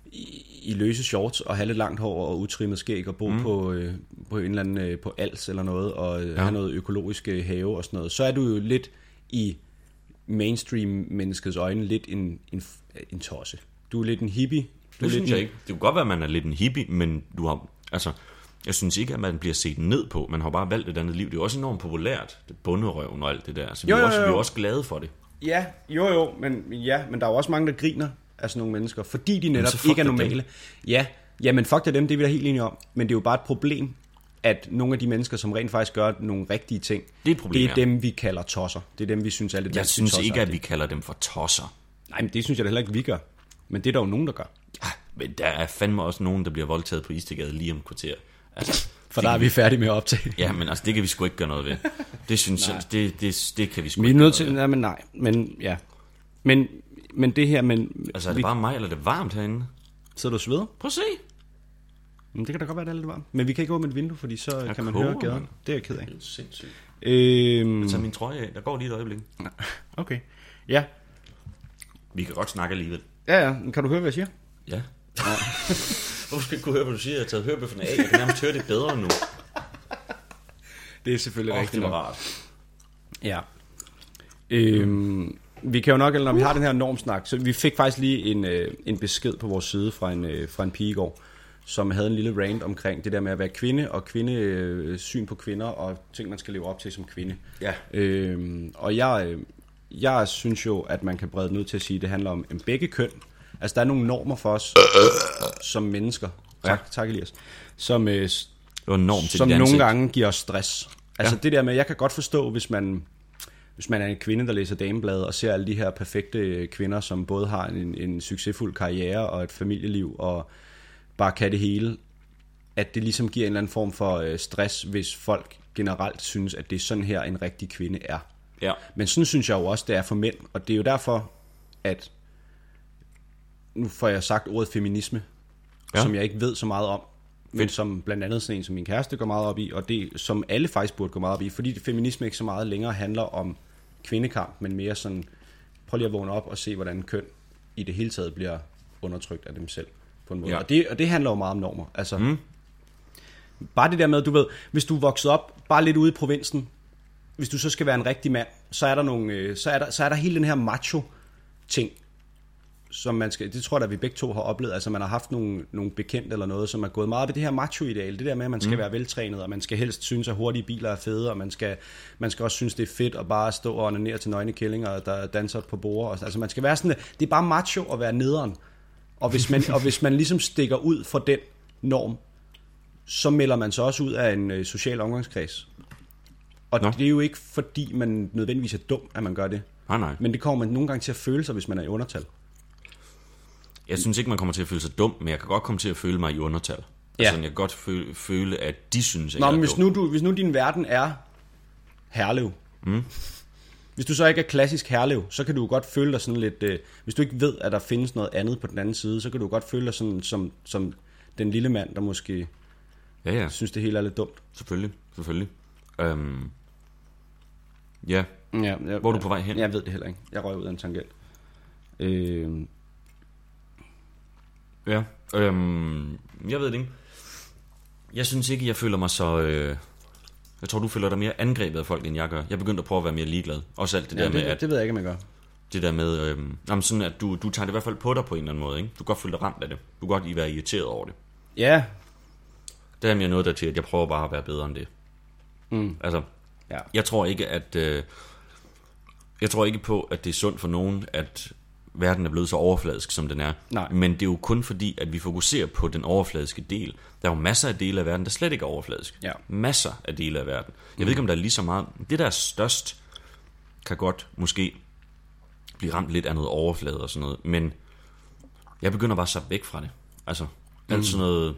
i, i løse shorts og have lidt langt hår og utrimmet skæg og bo mm. på, øh, på en eller anden øh, på Als eller noget og øh, ja. have noget økologisk øh, have og sådan noget, så er du jo lidt i mainstream-menneskets øjne lidt en, en, en tosse. Du er lidt en hippie. Du Det er synes lidt jeg en, ikke. Det kan godt være, at man er lidt en hippie, men du har... Altså, jeg synes ikke, at man bliver set ned på. Man har bare valgt et andet liv. Det er jo også enormt populært. Det bunderøven og alt det der. Så vi, Jo, er, jo, også, jo. vi er også glade for det. Ja, jo jo, men, ja, men der er jo også mange, der griner af sådan nogle mennesker, fordi de netop ikke er dem. normale. Ja, ja, men fuck det dem, det er vi da helt enige om. Men det er jo bare et problem, at nogle af de mennesker, som rent faktisk gør nogle rigtige ting, Det er et problem, det er ja. dem, vi kalder tosser. Det er dem, vi synes er lidt Jeg synes ikke, at vi kalder dem for tosser. Nej, men det synes jeg da heller ikke, vi gør. Men det er der jo nogen, der gør. Ja, men der er fandme også nogen, der bliver voldtaget på Istegade lige om kvarter. Altså, For der er vi færdige med at optage. Ja, men altså, det kan vi sgu ikke gøre noget ved. Det synes jeg, det, det, det kan vi sgu Vi er ikke nødt gøre til... noget ved. Nej, men nej. Men ja. Men, men det her, men... Altså, er det vi, bare mig, eller er det varmt herinde? Sidder du og sveder? Prøv at se. Men det kan da godt være, det er lidt varmt. Men vi kan ikke åbne et vindue, fordi så Jeg kan man koger, høre gaden. Det er jeg ked af. Det er sindssygt. Øhm, Tag min trøje af. Der går lige et øjeblik. <laughs> okay. Ja. Vi kan godt snakke alligevel. Ja, ja. Men Kan du høre, hvad jeg siger? Ja. <laughs> Hvorfor skal jeg kunne høre, hvad du siger? Jeg har taget hørebøfferne af. Jeg kan nærmest høre det bedre nu. Det er selvfølgelig Åh, det var rart. Ja. Øhm, vi kan jo nok, eller når vi har den her normsnak, så vi fik faktisk lige en, øh, en besked på vores side fra en, øh, fra en pige i går, som havde en lille rant omkring det der med at være kvinde, og kvinde, øh, syn på kvinder, og ting, man skal leve op til som kvinde. Ja. Øhm, og jeg, øh, jeg synes jo, at man kan brede den ud til at sige, at det handler om en begge køn. Altså, der er nogle normer for os som mennesker. Tak, ja. tak Elias. Som, øh, Det var en norm til som nogle ansigt. gange giver os stress. Altså Ja. det der med, jeg kan godt forstå, hvis man, hvis man er en kvinde, der læser dameblade og ser alle de her perfekte kvinder, som både har en, en succesfuld karriere og et familieliv og bare kan det hele, at det ligesom giver en eller anden form for øh, stress, hvis folk generelt synes, at det er sådan her, en rigtig kvinde er. Ja. Men sådan synes jeg jo også, det er for mænd, og det er jo derfor, at nu får jeg sagt ordet feminisme, Ja. som jeg ikke ved så meget om, men som blandt andet sådan en som min kæreste går meget op i, og det som alle faktisk burde gå meget op i, fordi feminisme ikke så meget længere handler om kvindekamp, men mere sådan, prøv lige at vågne op og se, hvordan køn i det hele taget bliver undertrykt af dem selv på en måde. Ja. Ja. Og, det, og det handler jo meget om normer. Altså, mm. Bare det der med, du ved, hvis du er vokset op bare lidt ude i provinsen, hvis du så skal være en rigtig mand, så er der nogle, øh, så er der, så er der hele den her macho ting, som man skal, det tror jeg, at vi begge to har oplevet, altså man har haft nogle, nogle bekendte eller noget, som er gået meget op i det her macho-ideal, det der med, at man skal mm. være veltrænet, og man skal helst synes, at hurtige biler er fede, og man skal, man skal også synes, det er fedt at bare stå og onanere til nøgne kællinger, der danser på bord. Altså man skal være sådan, det er bare macho at være nederen. Og hvis man, og hvis man ligesom stikker ud fra den norm, så melder man sig også ud af en øh, social omgangskreds. Og Nå. Nå. det er jo ikke fordi, man nødvendigvis er dum, at man gør det. Nej, nej. Men det kommer man nogle gange til at føle sig, hvis man er i undertal. Jeg synes ikke, man kommer til at føle sig dum, men jeg kan godt komme til at føle mig i undertal. Ja. Altså, jeg kan godt føle, føle at de synes, at Nå, jeg men er hvis dum. nu, du, hvis nu din verden er herlev, mm. hvis du så ikke er klassisk herlev, så kan du godt føle dig sådan lidt, øh, hvis du ikke ved, at der findes noget andet på den anden side, så kan du godt føle dig sådan, som, som den lille mand, der måske Ja, ja, synes, det hele er lidt dumt. selvfølgelig. selvfølgelig. Øhm, ja, Ja, jeg, Hvor er du på vej hen? Jeg ved det heller ikke. Jeg røg ud af en tangent. Øh, ja. Øhm, jeg ved det ikke. Jeg synes ikke, jeg føler mig så... Øh, jeg tror, du føler dig mere angrebet af folk, end jeg gør. Jeg begyndte at prøve at være mere ligeglad. Også alt det ja, der med, det, at det ved jeg ikke, om jeg gør. det der med, øh, jamen sådan at du, du tager det i hvert fald på dig på en eller anden måde, ikke? Du kan godt føle dig ramt af det. Du kan godt være irriteret over det. Ja, Det er mere noget der til, at jeg prøver bare at være bedre end det. Mm. Altså, Ja. jeg tror ikke, at... Øh, jeg tror ikke på, at det er sundt for nogen, at verden er blevet så overfladisk, som den er. Nej. Men det er jo kun fordi, at vi fokuserer på den overfladiske del. Der er jo masser af dele af verden, der slet ikke er overfladisk. Ja. Masser af dele af verden. Jeg ved ikke, om der er lige så meget... Det, der er størst, kan godt måske blive ramt lidt af noget overflade og sådan noget. Men jeg begynder bare så væk fra det. Altså, alt sådan noget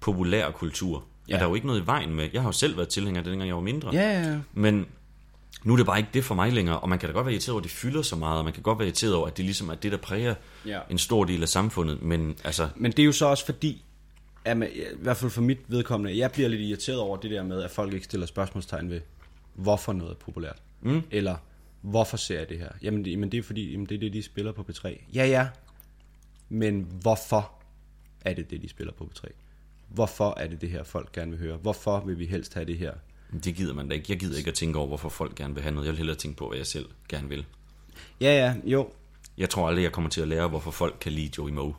populær kultur. Ja. Er der jo ikke noget i vejen med. Jeg har jo selv været tilhænger dengang jeg var mindre. Ja, ja, ja. Men nu er det bare ikke det for mig længere, og man kan da godt være irriteret over, at det fylder så meget, og man kan godt være irriteret over, at det ligesom er det, der præger Ja. en stor del af samfundet, men altså, Men det er jo så også fordi, at man, i hvert fald for mit vedkommende, jeg bliver lidt irriteret over det der med, at folk ikke stiller spørgsmålstegn ved, hvorfor noget er populært. Mm. Eller, hvorfor ser jeg det her? Jamen, det, jamen det er fordi, jamen, det er det, de spiller på P3. Ja, ja. Men hvorfor er det det, de spiller på P3? Hvorfor er det det her, folk gerne vil høre? Hvorfor vil vi helst have det her? Det gider man da ikke. Jeg gider ikke at tænke over, hvorfor folk gerne vil have noget. Jeg vil hellere tænke på, hvad jeg selv gerne vil. Ja, ja, jo. Jeg tror aldrig, jeg kommer til at lære, hvorfor folk kan lide Joey Moe.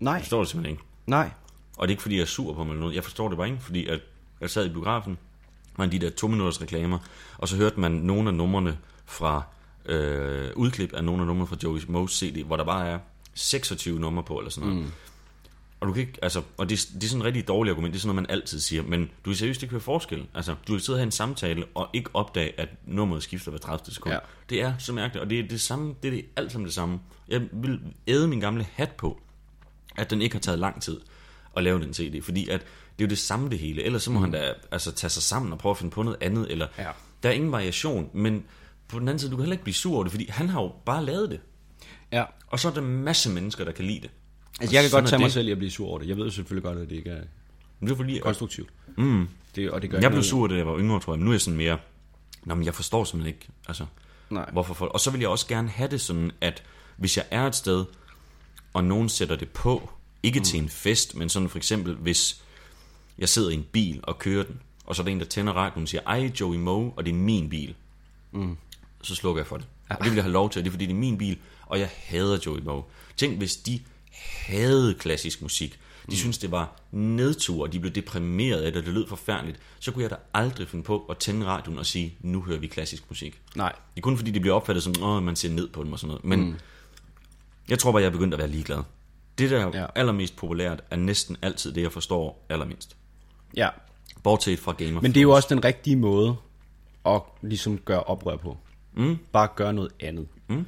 Nej, Jeg forstår det simpelthen ikke. nej. Og det er ikke, fordi jeg er sur på mig eller noget. Jeg forstår det bare ikke, fordi at jeg sad i biografen, var de der to minutters reklamer, og så hørte man nogle af numrene fra øh, udklip af nogle af numrene fra Joey Moe's CD, hvor der bare er 26 numre på, eller sådan noget. Mm. Og du kan ikke, altså, og det, det er sådan en rigtig dårlig argument, det er sådan noget, man altid siger, men du kan seriøst ikke høre forskel. Altså, du kan sidde og have en samtale, og ikke opdage, at nummeret skifter hver 30 sekund. Ja. Det er så mærkeligt, og det er det samme, det er det, alt sammen det samme. Jeg vil æde min gamle hat på, at den ikke har taget lang tid at lave den CD, fordi at det er jo det samme det hele. Ellers så må mm. han da altså, tage sig sammen og prøve at finde på noget andet, eller Ja. der er ingen variation, men på den anden side, du kan heller ikke blive sur over det, fordi han har jo bare lavet det. Ja. Og så er der en masse mennesker, der kan lide det. Altså, jeg kan godt tage mig det. selv i at blive sur over det. Jeg ved selvfølgelig godt, at det ikke er Men det er fordi, konstruktivt. Mm. Det, og det gør jeg blev noget. sur, da jeg var yngre, tror jeg, men nu er jeg sådan mere, Nå, men jeg forstår simpelthen ikke, altså, Nej. hvorfor folk... Og så vil jeg også gerne have det sådan, at hvis jeg er et sted, og nogen sætter det på, ikke mm. til en fest, men sådan for eksempel, hvis jeg sidder i en bil og kører den, og så er der en, der tænder radioen og siger, ej, Joey Moe, og det er min bil. Mm. Så slukker jeg for det. Ja. Og det vil jeg have lov til, og det er fordi, det er min bil, og jeg hader Joey Moe. Tænk, hvis de havde klassisk musik, de mm. synes det var nedtur, og de blev deprimeret af det, og det lød forfærdeligt, så kunne jeg da aldrig finde på at tænde radioen og sige, nu hører vi klassisk musik. Nej. Det er kun fordi, det bliver opfattet som, åh, man ser ned på dem og sådan noget. Men mm. jeg tror bare, jeg er begyndt at være ligeglad. Det, der er Ja. allermest populært, er næsten altid det, jeg forstår allermindst. Ja. Bortset fra Game of Men det er jo også den rigtige måde at ligesom gøre oprør på. Mm. Bare gøre noget andet. Mm.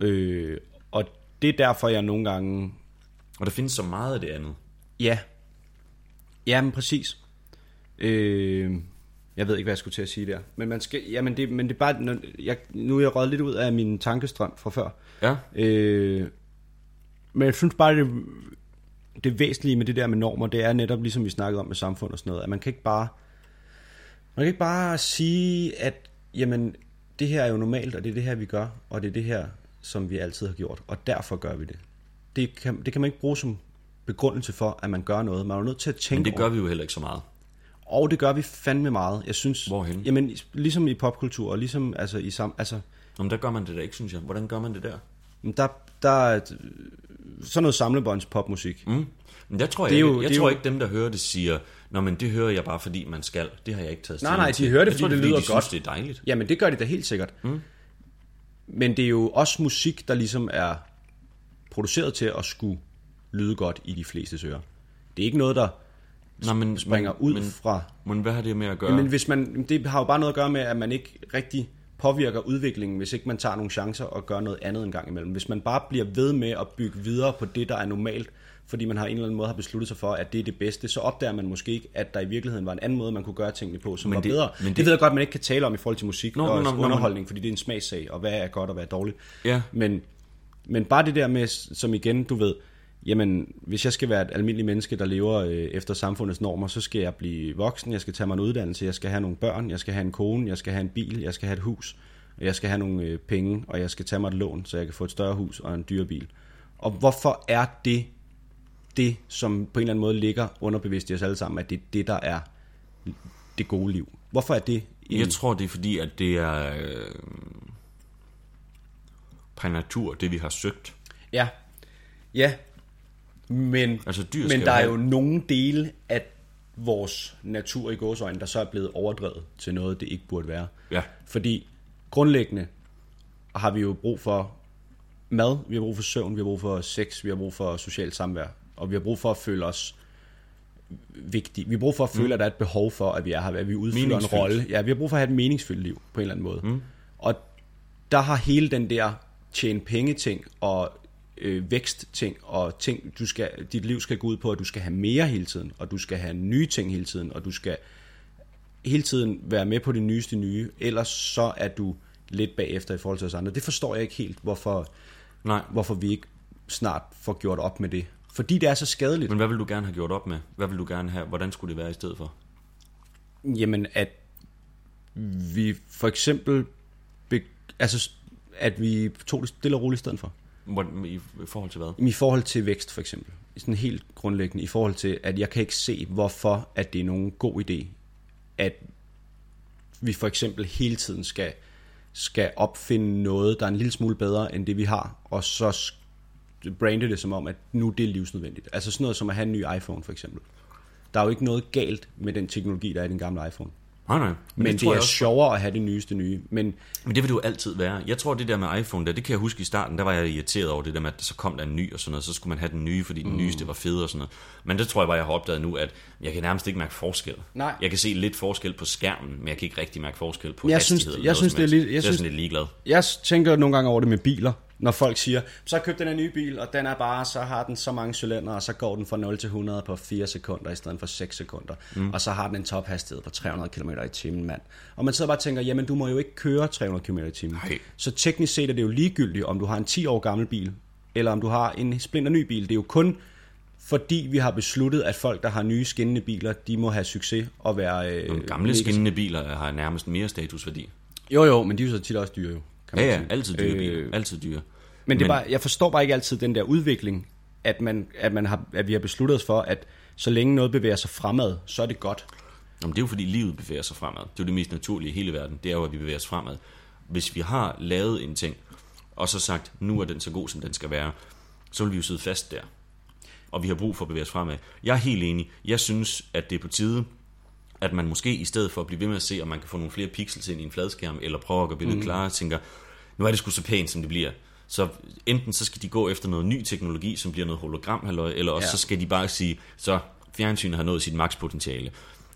Øh, det er derfor, jeg nogle gange... Og der findes så meget af det andet. Ja. Ja, men præcis. Øh, jeg ved ikke, hvad jeg skulle til at sige der. Men, man skal, ja, men, det, men det er bare... når- Jeg, nu er jeg røget lidt ud af min tankestrøm fra før. Ja. Øh, men jeg synes bare, det, det væsentlige med det der med normer, det er netop ligesom vi snakkede om med samfund og sådan noget, at man kan ikke bare, man kan ikke bare sige, at jamen, det her er jo normalt, og det er det her, vi gør, og det er det her, som vi altid har gjort, og derfor gør vi det. Det kan, det kan man ikke bruge som begrundelse for, at man gør noget. Man er nødt til at tænke Men det gør over, vi jo heller ikke så meget. og det gør vi fandme meget. Jeg synes, Hvorhenne? Jamen, ligesom i popkultur, og ligesom altså, i sam, altså, Nå, men der gør man det da ikke, synes jeg. Hvordan gør man det der? Men Der, der er sådan noget samlebånds popmusik. Mm. Men jeg tror, Det er jeg, jo- ikke, jeg det tror jo- ikke, dem, der hører det, siger, Nå, men det hører jeg bare, fordi man skal. Det har jeg ikke taget Nej, nej, de til. hører det, fordi tror, det fordi lyder de godt. Synes, det er dejligt. Jamen, det gør de da helt sikkert. Mm. Men det er jo også musik, der ligesom er produceret til at skulle lyde godt i de fleste ører. Det er ikke noget, der Nå, men, springer men, ud men, fra... Men hvad har det med at gøre? Men hvis man, det har jo bare noget at gøre med, at man ikke rigtig påvirker udviklingen, hvis ikke man tager nogle chancer og gør noget andet en gang imellem. Hvis man bare bliver ved med at bygge videre på det, der er normalt, fordi man har en eller anden måde har besluttet sig for, at det er det bedste, så opdager man måske ikke, at der i virkeligheden var en anden måde, man kunne gøre tingene på, som Men var det- bedre. men det, det- ved jeg godt, man ikke kan tale om i forhold til musik Nå, og nå, nå, underholdning, fordi det er en smagssag, og hvad er godt og hvad er dårligt. Ja. Men, men bare det der med, som igen, du ved, jamen, hvis jeg skal være et almindeligt menneske, der lever øh, efter samfundets normer, så skal jeg blive voksen, jeg skal tage mig en uddannelse, jeg skal have nogle børn, jeg skal have en kone, jeg skal have en bil, jeg skal have et hus, og jeg skal have nogle øh, penge, og jeg skal tage mig et lån, så jeg kan få et større hus og en dyre bil. Og hvorfor er det det, som på en eller anden måde ligger underbevidst i os alle sammen, at det er det, der er det gode liv? Hvorfor er det en... Jeg tror, det er fordi, at det er øh, per natur, det vi har søgt. Ja, ja, Men, Altså, dyr men der er jo nogle dele af vores natur i gåsøjne, der så er blevet overdrevet til noget, det ikke burde være. Ja. Fordi grundlæggende har vi jo brug for mad, vi har brug for søvn, vi har brug for sex, vi har brug for socialt samvær, og vi har brug for at føle os vigtige. Vi har brug for at føle, mm. at der er et behov for, at vi er her, at vi udfylder en rolle. Ja, vi har brug for at have et meningsfyldt liv på en eller anden måde. Mm. Og der har hele den der tjene penge ting og øh, vækst ting og ting, du skal, dit liv skal gå ud på, at du skal have mere hele tiden, og du skal have nye ting hele tiden, og du skal hele tiden være med på det nyeste nye, ellers så er du lidt bagefter i forhold til os andre. Det forstår jeg ikke helt, hvorfor, Nej. hvorfor vi ikke snart får gjort op med det. Fordi det er så skadeligt. Men hvad vil du gerne have gjort op med? Hvad vil du gerne have? Hvordan skulle det være i stedet for? Jamen, at vi for eksempel, be, altså, at vi tog det stille og roligt i stedet for. Hvor- I forhold til hvad? I forhold til vækst for eksempel. Sådan helt grundlæggende. I forhold til, at jeg kan ikke se, hvorfor at det er nogen god idé, at vi for eksempel hele tiden skal, skal opfinde noget, der er en lille smule bedre end det, vi har, og så brande det som om, at nu det er livsnødvendigt. Altså sådan noget som at have en ny iPhone for eksempel. Der er jo ikke noget galt med den teknologi, der er i den gamle iPhone. Nej, nej. Men, men det, tror det jeg er også- sjovere at have det nyeste nye. Men Men det vil det jo altid være. Jeg tror, det der med iPhone, der, det kan jeg huske i starten, der var jeg irriteret over det der med, at så kom der en ny og sådan noget, så skulle man have den nye, fordi den mm. nyeste var fed og sådan noget. Men det tror jeg bare, jeg har opdaget nu, at jeg kan nærmest ikke mærke forskel. Nej. Jeg kan se lidt forskel på skærmen, men jeg kan ikke rigtig mærke forskel på Jeg synes- hastighed. eller jeg synes, det er lidt- jeg Jeg er synes- sådan lidt ligeglad. Jeg tænker nogle gange over det med biler, når folk siger, så har jeg købt den her nye bil, og den er bare, så har den så mange cylinder, og så går den fra 0 til 100 på 4 sekunder i stedet for 6 sekunder. Mm. Og så har den en tophastighed på 300 km i timen, mand. Og man sidder bare og tænker, jamen du må jo ikke køre 300 km i timen. Så teknisk set er det jo ligegyldigt, om du har en 10 år gammel bil, eller om du har en splinter ny bil. Det er jo kun fordi vi har besluttet, at folk, der har nye skinnende biler, de må have succes og være... Øh, Nogle gamle skinnende biler har nærmest mere statusværdi. Jo jo, men de er jo så tit også dyre jo. Kan Ja, man ja, sige. altid dyre Øh, biler. Altid dyre. Men, det er bare, jeg forstår bare ikke altid den der udvikling, at, man, at, man har, at vi har besluttet os for, at så længe noget bevæger sig fremad, så er det godt. Jamen, det er jo fordi livet bevæger sig fremad. Det er jo det mest naturlige i hele verden. Det er jo, at vi bevæger os fremad. Hvis vi har lavet en ting, og så sagt, nu er den så god, som den skal være, så vil vi jo sidde fast der. Og vi har brug for at bevæge os fremad. Jeg er helt enig. Jeg synes, at det er på tide, at man måske i stedet for at blive ved med at se, om man kan få nogle flere pixels ind i en fladskærm, eller prøve at gøre billedet mm. klarere, tænker, nu er det sgu så pænt, som det bliver. Så enten så skal de gå efter noget ny teknologi, som bliver noget hologram, eller også Ja. så skal de bare sige, så fjernsynet har nået sit makspotentiale.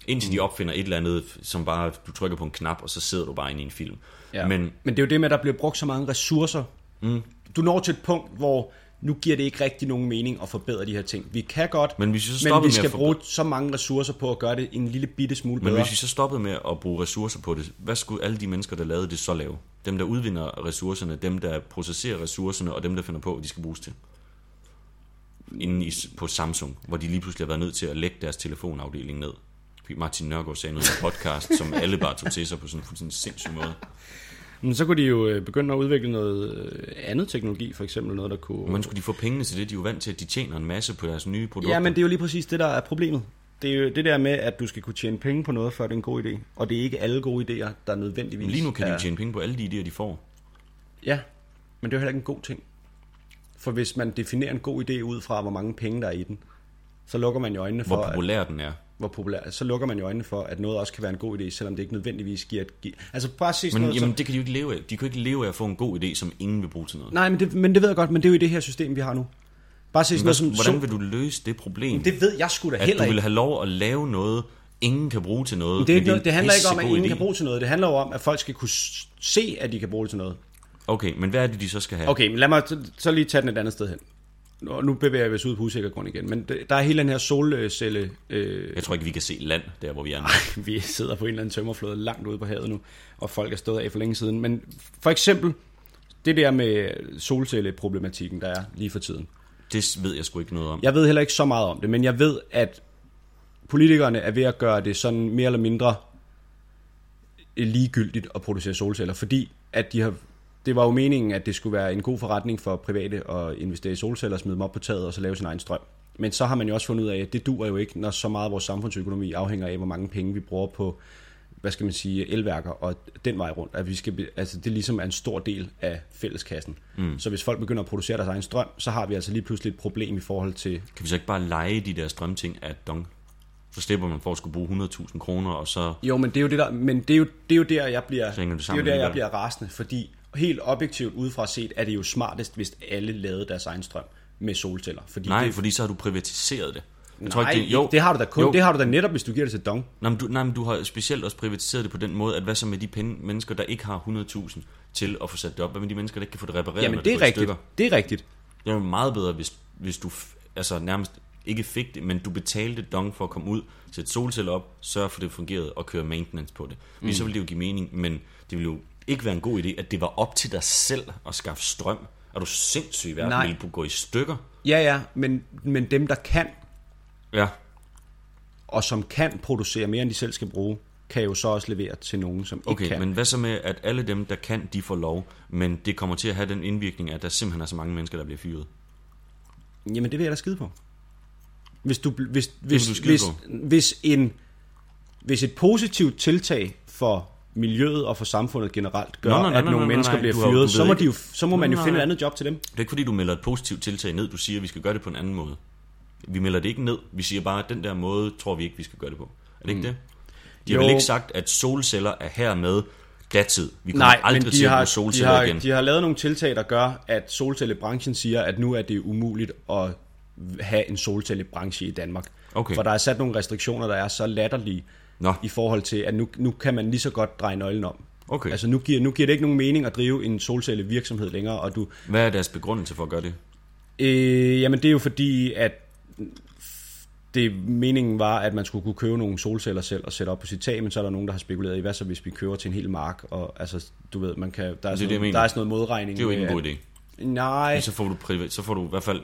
Indtil mm. de opfinder et eller andet, som bare, du trykker på en knap, og så sidder du bare inde i en film. Ja. Men Men det er jo det med, at der bliver brugt så mange ressourcer. Mm. Du når til et punkt, hvor nu giver det ikke rigtig nogen mening at forbedre de her ting. Vi kan godt, Men hvis vi så men vi skal bruge så mange ressourcer på at gøre det en lille bitte smule Men bedre. hvis vi så stoppede med at bruge ressourcer på det, hvad skulle alle de mennesker, der lavede det, så lave? Dem, der udvinder ressourcerne, dem, der processerer ressourcerne, og dem, der finder på, hvad de skal bruges til. Inden i, på Samsung, hvor de lige pludselig har været nødt til at lægge deres telefonafdeling ned. Martin Nørgaard sagde noget i podcast, som alle bare tog til sig på sådan en fuldstændig sindssyg måde. Men så kunne de jo øh, begynde at udvikle noget øh, andet teknologi, for eksempel noget, der kunne... Hvordan skulle de få pengene til det? De er jo vant til, at de tjener en masse på deres nye produkter. Ja, men det er jo lige præcis det, der er problemet. Det er jo det der med, at du skal kunne tjene penge på noget, før det er en god idé. Og det er ikke alle gode idéer, der nødvendigvis Lige nu kan de er... tjene penge på alle de idéer, de får. Ja, men det er jo heller ikke en god ting. For hvis man definerer en god idé ud fra, hvor mange penge der er i den, så lukker man jo øjnene for, Hvor at, populær den er. Hvor populær, så lukker man jo øjnene for, at noget også kan være en god idé, selvom det ikke nødvendigvis giver et... gi- Altså bare se Men noget jamen, som, det kan de jo ikke leve af. De kan jo ikke leve af at få en god idé, som ingen vil bruge til noget. Nej, men det, men det ved jeg godt, men det er jo i det her system, vi har nu. Bare se sådan noget som... Hvordan vil du løse det problem? det ved jeg sgu da at heller du vil ikke. have lov at lave noget, ingen kan bruge til noget. Det, er men ikke noget, det handler ikke om, at ingen idé. kan bruge til noget. Det handler jo om, at folk skal kunne se, at de kan bruge det til noget. Okay, men hvad er det, de så skal have? Okay, men lad mig så, så lige tage den et andet sted hen. Nu, nu bevæger vi os ud på usikker grund igen, men der er hele den her solcelle... Øh, Jeg tror ikke, vi kan se land, der hvor vi er nu. <laughs> vi sidder på en eller anden tømmerflåde langt ude på havet nu, og folk er stået af for længe siden. Men for eksempel det der med solcelleproblematikken, der er lige for tiden. Det ved jeg sgu ikke noget om. Jeg ved heller ikke så meget om det, men jeg ved, at politikerne er ved at gøre det sådan mere eller mindre ligegyldigt at producere solceller, fordi at de har, det var jo meningen, at det skulle være en god forretning for private at investere i solceller, smide dem op på taget og så lave sin egen strøm. Men så har man jo også fundet ud af, at det duer jo ikke, når så meget af vores samfundsøkonomi afhænger af, hvor mange penge vi bruger på hvad skal man sige, elværker og den vej rundt. At vi skal, altså det ligesom er en stor del af fælleskassen. Mm. Så hvis folk begynder at producere deres egen strøm, så har vi altså lige pludselig et problem i forhold til... Kan vi så ikke bare lege de der strømting af Dong? Så slipper man for at skulle bruge 100.000 kroner, og så... Jo, men det er jo det der, men det er jo, det er jo der, jeg bliver, det er jo der, jeg bliver rasende, fordi helt objektivt udefra set, er det jo smartest, hvis alle lavede deres egen strøm med solceller. Fordi Nej, det, fordi så har du privatiseret det. Jeg nej, det, jo, det har du da kun, Jo. det har du da netop, hvis du giver det til Dong. Nej, men du, nej, men du har specielt også privatiseret det på den måde, at hvad så med de penge, mennesker, der ikke har 100.000 til at få sat det op? Hvad med de mennesker, der ikke kan få det repareret, Jamen, når det er rigtigt. stykker? Det er rigtigt. Det er meget bedre, hvis, hvis du altså nærmest ikke fik det, men du betalte dong for at komme ud, sætte solceller op, sørge for, at det fungerede, og køre maintenance på det. Mm. Så ville det jo give mening, men det ville jo ikke være en god idé, at det var op til dig selv at skaffe strøm. Er du sindssyg, verden Nej. ville du gå i stykker? Ja, ja, men, men dem, der kan, Ja, og som kan producere mere, end de selv skal bruge, kan jo så også levere til nogen, som okay, ikke kan. men hvad så med, at alle dem, der kan, de får lov, men det kommer til at have den indvirkning, at der simpelthen er så mange mennesker, der bliver fyret? Jamen, det vil jeg da skide på. Hvis, du, hvis, vil hvis, du hvis, på? hvis, en, hvis et positivt tiltag for miljøet og for samfundet generelt gør, Nå, nej, nej, at nogle nej, mennesker nej, bliver har- fyret, ved så må, de jo, så må man jo Nej, finde et nej. andet job til dem. Det er ikke fordi, du melder et positivt tiltag ned, du siger, at vi skal gøre det på en anden måde. Vi melder det ikke ned, vi siger bare, at den der måde tror vi ikke, vi skal gøre det på. Er det ikke det? De har Jo. vel ikke sagt, at solceller er hermed datid. Vi kommer Nej, aldrig men til de at har, de, solceller har, igen. de har lavet nogle tiltag, der gør, at solcellebranchen siger, at nu er det umuligt at have en solcellebranche i Danmark. Okay. For der er sat nogle restriktioner, der er så latterlige Nå. i forhold til, at nu, nu kan man lige så godt dreje nøglen om. Okay. Altså nu giver, nu giver det ikke nogen mening at drive en solcellevirksomhed længere, og du, Hvad er deres begrundelse for at gøre det? Øh, jamen det er jo fordi, at det meningen var, at man skulle kunne købe nogle solceller selv og sætte op på sit tag, men så er der nogen, der har spekuleret i, hvad så hvis vi køber til en hel mark, og altså, du ved, man kan, der er, det, jeg sådan, noget, der er sådan noget modregning. Det er jo ikke en god idé. Nej, Så får du, privat, så får du i hvert fald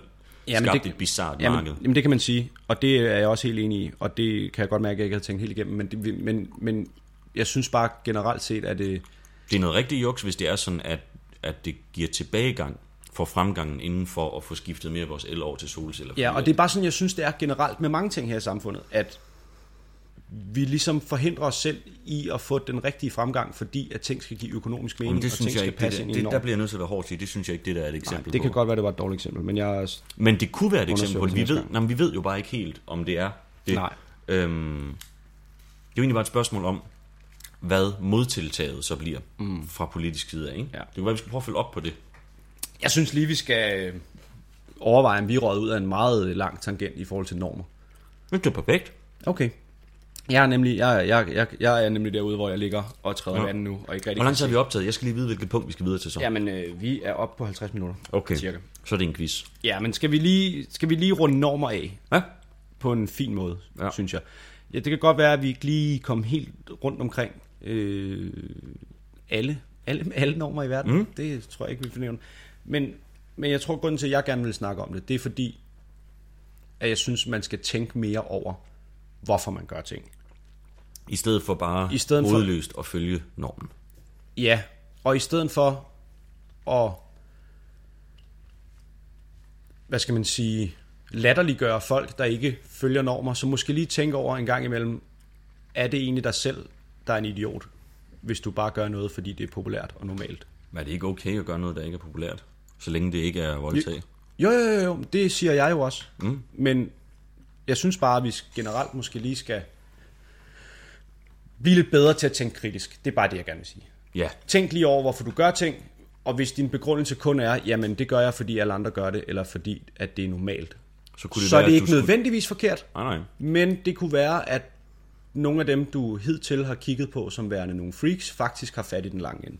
Jamen, skabt det- et bizart jamen, marked. jamen det kan man sige, og det er jeg også helt enig i, og det kan jeg godt mærke, at jeg ikke havde tænkt helt igennem, men, det, men, men jeg synes bare generelt set, at det, Det er noget rigtig juks, hvis det er sådan, at, at det giver tilbagegang for fremgangen inden for at få skiftet mere af vores el over til solceller. Ja, og det er bare sådan, jeg synes, det er generelt med mange ting her i samfundet, at vi ligesom forhindrer os selv i at få den rigtige fremgang, fordi at ting skal give økonomisk mening, Men det og synes ting jeg skal ikke, det, passe der, ind i det, der bliver jeg nødt til at være hårdt til. Det synes jeg ikke, det der er et eksempel Nej, det på. kan godt være, det var et dårligt eksempel, men jeg. Men det kunne være et eksempel på det. Vi ved, nej, men vi ved jo bare ikke helt, om det er det. Nej. Øhm, det er jo egentlig bare et spørgsmål om, hvad modtiltaget så bliver mm. fra politisk side af. Ikke? Ja. Det kunne være, vi skal prøve at følge op på det. Jeg synes lige, vi skal øh, overveje, om vi er ud af en meget lang tangent i forhold til normer. Men det er perfekt. Okay. Jeg er nemlig, jeg, jeg, jeg, jeg er nemlig derude, hvor jeg ligger og træder Ja. vandet nu, og ikke rigtig Hvor lang tid har vi optaget? Jeg skal lige vide, hvilket punkt vi skal videre til så. Jamen, øh, vi er oppe på 50 minutter. okay. Cirka. Så er det en quiz. Ja, men skal vi lige, skal vi lige runde normer af? Ja? på en fin måde, Ja. synes jeg. Ja, det kan godt være, at vi ikke lige kom helt rundt omkring øh, alle, alle, alle normer i verden. Mm. Det tror jeg ikke, vi finder. Men, men jeg tror, grunden til, at jeg gerne vil snakke om det, det er fordi, at jeg synes, man skal tænke mere over, hvorfor man gør ting. I stedet for bare I stedet for- hovedløst at følge normen. Ja, og i stedet for at, hvad skal man sige, latterliggøre folk, der ikke følger normer, så måske lige tænke over en gang imellem, er det egentlig dig selv, der er en idiot, hvis du bare gør noget, fordi det er populært og normalt? Men er det ikke okay at gøre noget, der ikke er populært? Så længe det ikke er voldtag. Jo, jo, jo, jo, det siger jeg jo også. Mm. Men jeg synes bare, at vi generelt måske lige skal blive lidt bedre til at tænke kritisk. Det er bare det, jeg gerne vil sige. Ja. Tænk lige over, hvorfor du gør ting, og hvis din begrundelse kun er, jamen det gør jeg, fordi alle andre gør det, eller fordi at det er normalt, Så, kunne det så være, er det ikke skulle- nødvendigvis forkert, Nej, nej. men det kunne være, at nogle af dem, du hidtil har kigget på som værende nogle freaks, faktisk har fat i den lange ende.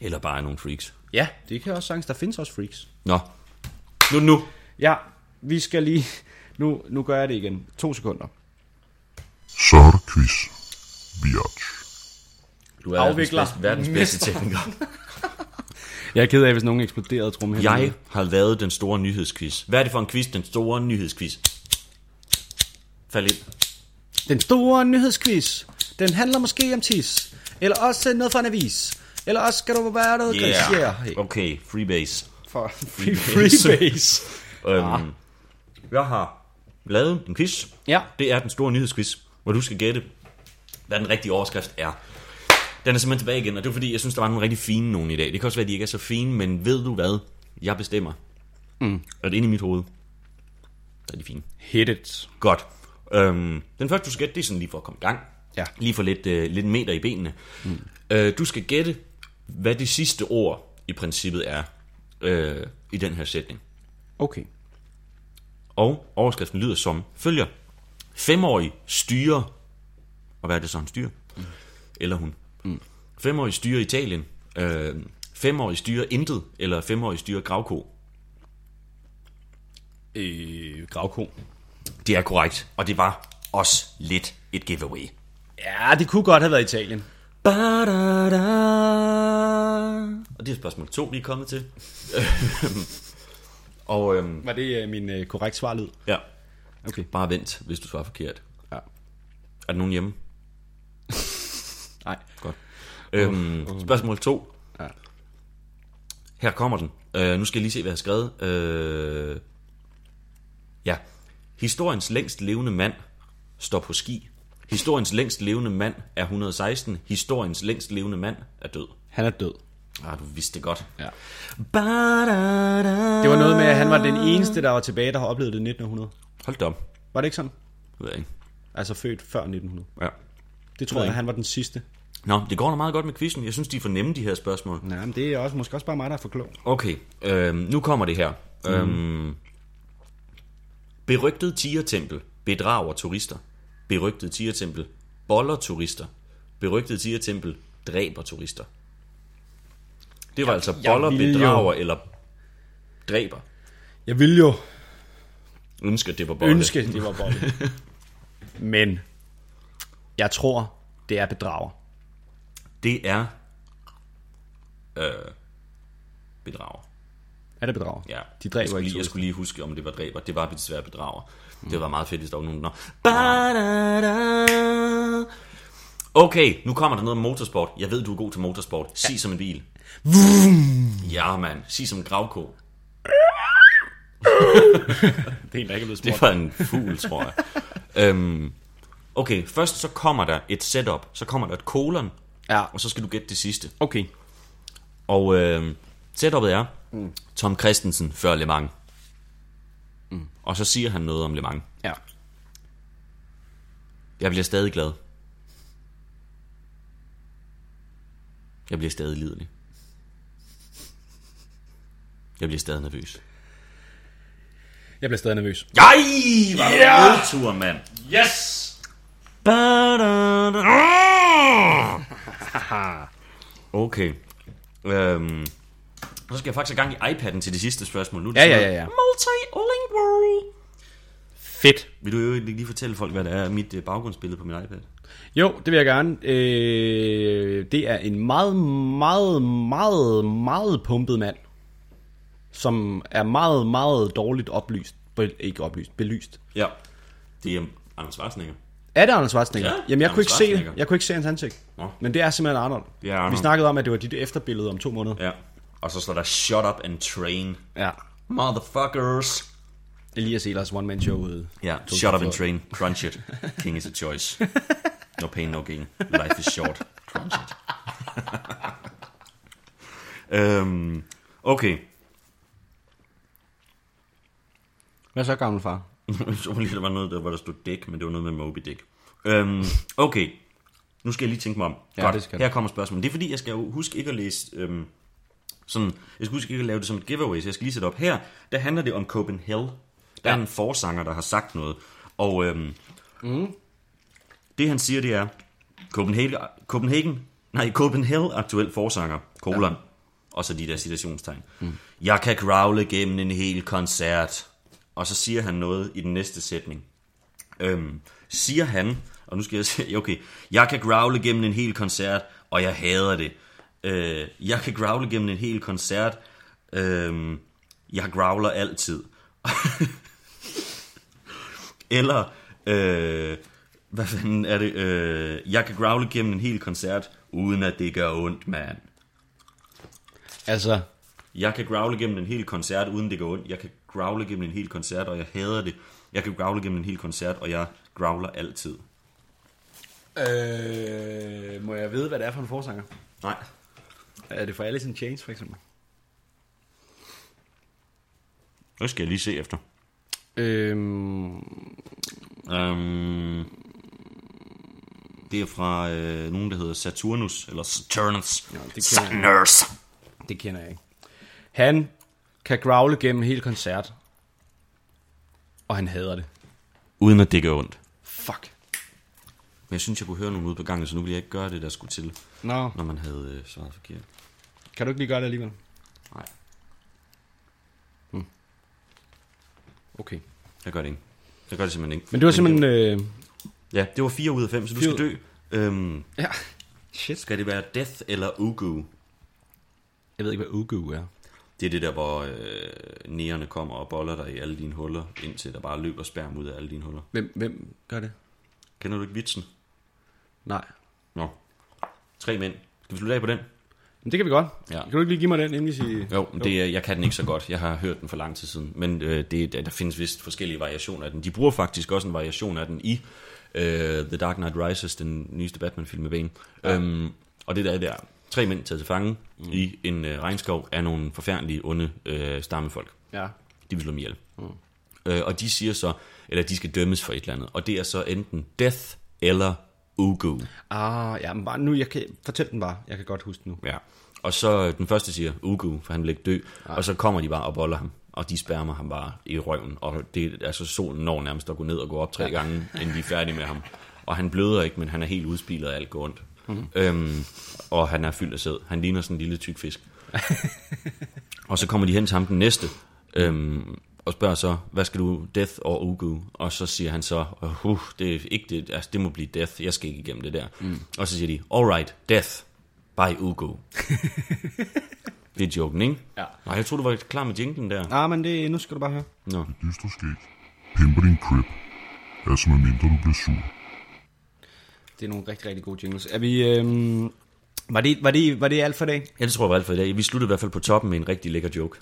Eller bare nogle freaks. Ja, det kan også sagtens. Der findes også freaks. Nå. Nu, nu. Ja, vi skal lige... Nu, nu gør jeg det igen. To sekunder. Så er der quiz. Biatch. Du er Afvikler. verdens bedste, verdens bedste tekniker. <laughs> Jeg er ked af, hvis nogen eksploderede trum her. Jeg har lavet den store nyhedsquiz. Hvad er det for en quiz? Den store nyhedsquiz. Fald ind. Den store nyhedsquiz, den handler måske om tis. Eller også noget fra en avis. Eller også skal du være noget Yeah. yeah. Hey. Okay, freebase. For free, freebase. <laughs> Øhm, jeg har lavet en quiz. Ja. Det er den store nyhedsquiz, hvor du skal gætte, hvad den rigtige overskrift er. Den er simpelthen tilbage igen, og det er fordi, jeg synes, der var nogle rigtig fine nogen i dag. Det kan også være, at de ikke er så fine, men ved du hvad? Jeg bestemmer. Mm. Og det inde i mit hoved. Så er de fine. Hit it. Godt. Øhm, den første, du skal gætte, det er sådan lige for at komme i gang. Ja. Lige for lidt, øh, lidt meter i benene. Mm. Øh, du skal gætte, hvad det sidste ord i princippet er øh, i den her sætning. Okay. Og overskriften lyder som følger. Femårig styrer, og hvad er det så, han styrer? Mm. Eller hun. Mm. Femårig styrer Italien. Øh, femårig styrer intet, eller femårig styrer gravko. Øh, gravko. Det er korrekt, og det var også lidt et giveaway. Ja, det kunne godt have været Italien. Ba-da-da. Og det er spørgsmål to, vi er kommet til. <laughs> og øhm, Var det øh, min øh, korrekt svarlyd? ja, Okay. bare vent, hvis du svarer forkert. Ja. Er der nogen hjemme? <laughs> Nej. Godt. Øhm, spørgsmål to. Ja. Her kommer den. Øh, nu skal jeg lige se, hvad jeg har skrevet. Øh, ja. Historiens længst levende mand står på ski. Historiens længst levende mand er 116. Historiens længst levende mand er død. Han er død. Ah, du vidste det godt. Ja. Det var noget med, at han var den eneste, der var tilbage, der har oplevet det i 1900. Hold da op. Var det ikke sådan? Det ved jeg ikke. Altså født før 1900. Ja. Det tror jeg, ikke. han var den sidste. Nå, det går da meget godt med quizzen. Jeg synes, de er for nemme, de her spørgsmål. Nej, men det er også, måske også bare mig, der er for klog. Okay, øhm, nu kommer det her. Mm. Øhm, berygtet tigertempel bedrager turister. Berygtet tigertempel boller turister. Berygtet tigertempel dræber turister. Det var altså jeg boller, ville jo- bedrager eller dræber. Jeg ville jo Ønsker, det var bolle. ønske, det var bolle. <laughs> men jeg tror, det er bedrager. Det er øh, bedrager. Er det bedrager? Ja, De dræber jeg skulle, lige, jeg skulle lige huske, om det var dræber. Det var desværre bedrager. Mm. Det var meget fedt, hvis der var nogen, der... Ba-da-da. Okay, nu kommer der noget om motorsport. Jeg ved, du er god til motorsport. Sig ja. som en bil. Ja, mand. Sig som en gravko. Det er en, der ikke er blevet Det var en fugl, tror jeg. øhm, okay, først så kommer der et setup. Så kommer der et kolon. Ja. Og så skal du gætte det sidste. Okay. Og øh, setupet er mm. Tom Christensen før Le Mans. Mm. Og så siger han noget om Le Mans. Ja. Jeg bliver stadig glad. Jeg bliver stadig lidelig. Jeg bliver stadig nervøs. Jeg bliver stadig nervøs. Ej, var yeah! nedtur, mand. Yes! <laughs> Okay. Øhm, så skal jeg faktisk have gang i iPad'en til det sidste spørgsmål. Nu er det Ja, ja, ja, ja. Multilingual. Fedt. Vil du jo lige fortælle folk, hvad det er mit øh, baggrundsbillede på min iPad? Jo, det vil jeg gerne. Øh, det er en meget, meget, meget, meget pumpet mand, som er meget, meget dårligt oplyst. Ikke oplyst, belyst. Ja. Det er Anders Schwarzenegger. Er det Arnold Schwarzenegger? Ja, Jamen, jeg Arnold kunne ikke se. Jeg kunne ikke se hans ansigt. Nå. Men det er simpelthen Arnold. Det er Arnold. Vi snakkede om, at det var dit efterbillede om to måneder. Ja. Og så står der Shut up and train. Ja. Motherfuckers. Elias Elers one-man-show ude. Ja, shut up and train. Crunch it. King is a choice. No pain, no gain. Life is short. Crunch it. <laughs> øhm, okay. Hvad så, gammel far? <laughs> Så lige, der var noget, der, hvor der stod Dick, men det var noget med Moby Dick. Øhm, okay. Nu skal jeg lige tænke mig om. Ja, Godt, det skal her kommer spørgsmålet. Det er fordi, jeg skal jo huske ikke at læse... Øhm, sådan, jeg skal huske ikke at lave det som et giveaway, så jeg skal lige sætte op. Her, der handler det om Copenhagen. Der er en forsanger, der har sagt noget. Og øhm, mm. det han siger, det er, Copenhagen, Copenhagen, nej, Copenhagen aktuel forsanger, kolon, ja. og så de der citationstegn. Mm. Jeg kan growle gennem en hel koncert. Og så siger han noget i den næste sætning. Øhm, siger han, og nu skal jeg sige, <laughs> okay, jeg kan growle gennem en hel koncert, og jeg hader det. Øh, jeg kan growle gennem en hel koncert, øh, jeg growler altid. <laughs> Eller, øh, hvad fanden er det, øh, jeg kan growle gennem en hel koncert, uden at det gør ondt, mand. Altså, Jeg kan growle gennem en hel koncert, uden det gør ondt. Jeg kan growle gennem en hel koncert, og jeg hader det. Jeg kan growle gennem en hel koncert, og jeg growler altid. Øh, må jeg vide, hvad det er for en forsanger? Nej. Er det for Alice in Chains, for eksempel? Det skal jeg lige se efter. Øhm, Um, det er fra øh, nogen, der hedder Saturnus, eller Saturnus. Ja, det kender jeg. Saturnus. det kender jeg ikke. Han kan growle gennem hele koncert, og han hader det. Uden at det gør ondt. Fuck. Men jeg synes, jeg kunne høre nogen ude på gangen, så nu vil jeg ikke gøre det, der skulle til, Nå, når man havde øh, svaret forkert. kan du ikke lige gøre det alligevel? Nej, Okay. jeg gør det ikke. Jeg gør det simpelthen ikke. Men det var simpelthen... Øh, Ja, det var 4 ud af 5, så du skal dø. Øhm, ja. <laughs> Shit. skal det være Death eller Ugu? Jeg ved ikke, hvad ugu er. Det er det der, hvor øh, næerne kommer og boller dig i alle dine huller, indtil der bare løber sperm ud af alle dine huller. Hvem, hvem gør det? Kender du ikke vitsen? Nej. Nå. Tre mænd. Skal vi slutte af på den? Men det kan vi godt. Ja. Kan du ikke lige give mig den, inden vi siger... Jo, men det, er- jeg kan den ikke så godt. Jeg har hørt den for lang tid siden. Men øh, det, der findes vist forskellige variationer af den. De bruger faktisk også en variation af den i øh, The Dark Knight Rises, den nyeste Batman-film med Bane. Ja. Øhm, og det der er der. Tre mænd taget til fange mm. i en øh, regnskov af nogle forfærdelige, onde øh, stammefolk. Ja. De vil slå dem ihjel. Mm. Øh, og de siger så, eller de skal dømmes for et eller andet. Og det er så enten death eller ugu. Ah, ja, men bare nu, jeg kan... Fortæl den bare. Jeg kan godt huske den nu. Ja. Og så øh, den første siger ugu, for han vil ikke dø. Ja. Og så kommer de bare og boller ham. Og de spærmer ham bare i røven. Og det, altså solen når nærmest at gå ned og gå op tre ja. gange, inden de er færdige med ham. Og han bløder ikke, men han er helt udspilet og alt går ondt. Mm. Øhm, og han er fyldt af sæd. Han ligner sådan en lille tyk fisk. <laughs> og så kommer de hen til ham den næste. Øhm, og spørger så, hvad skal du, death og ugu? Og så siger han så, uh, det er ikke det, altså det må blive death, jeg skal ikke igennem det der. Mm. Og så siger de, alright, death by ugu. <laughs> det er joken, ikke? Ja. Nej, jeg troede, du var klar med jinglen der. Ah, men det, nu skal du bare høre. Nå. Dystre skæg. Pimper din crib. Altså med mindre du bliver sur. Det er nogle rigtig, rigtig gode jingles. Er vi... Øhm, var, det, var, det, var det alt for i dag? Ja, det tror jeg var alt for i dag. Vi sluttede i hvert fald på toppen med en rigtig lækker joke.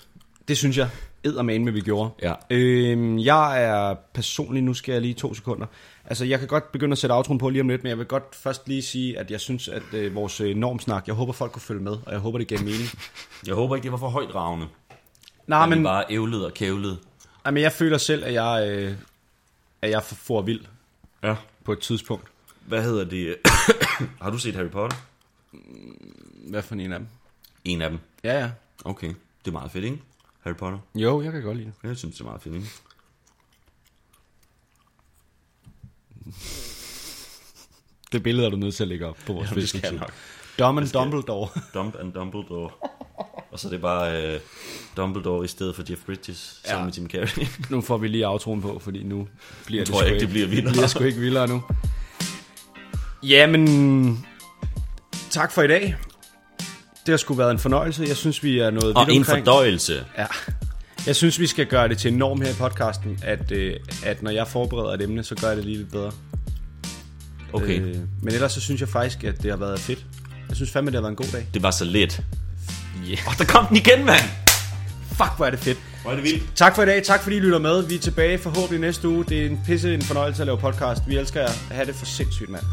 Det synes jeg eddermane med, vi gjorde. Ja. Øhm, jeg er personligt, nu skal jeg lige to sekunder. Altså, jeg kan godt begynde at sætte outroen på lige om lidt, men jeg vil godt først lige sige, at jeg synes, at øh, vores øh, normsnak, jeg håber, folk kunne følge med, og jeg håber, det giver mening. <laughs> Jeg håber ikke, det var for højt ravne. Nej, Men bare ævlede og kævlede. men jeg føler selv, at jeg, øh, at jeg får vild Ja. på et tidspunkt. Hvad hedder det? <coughs> Har du set Harry Potter? Hvad for en af dem? En af dem. Ja, ja. Okay. Det er meget fedt, ikke? Harry Potter. Jo, jeg kan godt lide det. Jeg synes, det er meget fedt, ikke? <laughs> Det billede er du nødt til at lægge op på vores jeg Facebook-side. Dumb and Dumbledore. <laughs> Dump and Dumbledore. Og så er det bare uh, Dumbledore i stedet for Jeff Bridges sammen Ja. med Jim Carrey. nu får vi lige outroen på, fordi nu bliver Nu det tror jeg ikke, det bliver vildere. Det bliver sgu ikke vildere nu. Jamen, tak for i dag. Det har sgu været en fornøjelse. Jeg synes, vi er og vidt en omkring. fordøjelse. Ja. Jeg synes, vi skal gøre det til en norm her i podcasten, at, øh, at når jeg forbereder et emne, så gør jeg det lige lidt bedre. Okay. Øh, men ellers så synes jeg faktisk, at det har været fedt. Jeg synes fandme, det har været en god dag. Det var så let. Yeah. Og der kom den igen, mand! Fuck, hvor er det fedt. Hvor er det vildt. Tak for i dag. Tak fordi I lytter med. Vi er tilbage forhåbentlig næste uge. Det er en pisse en fornøjelse at lave podcast. Vi elsker jer. Ha' det for sindssygt, mand.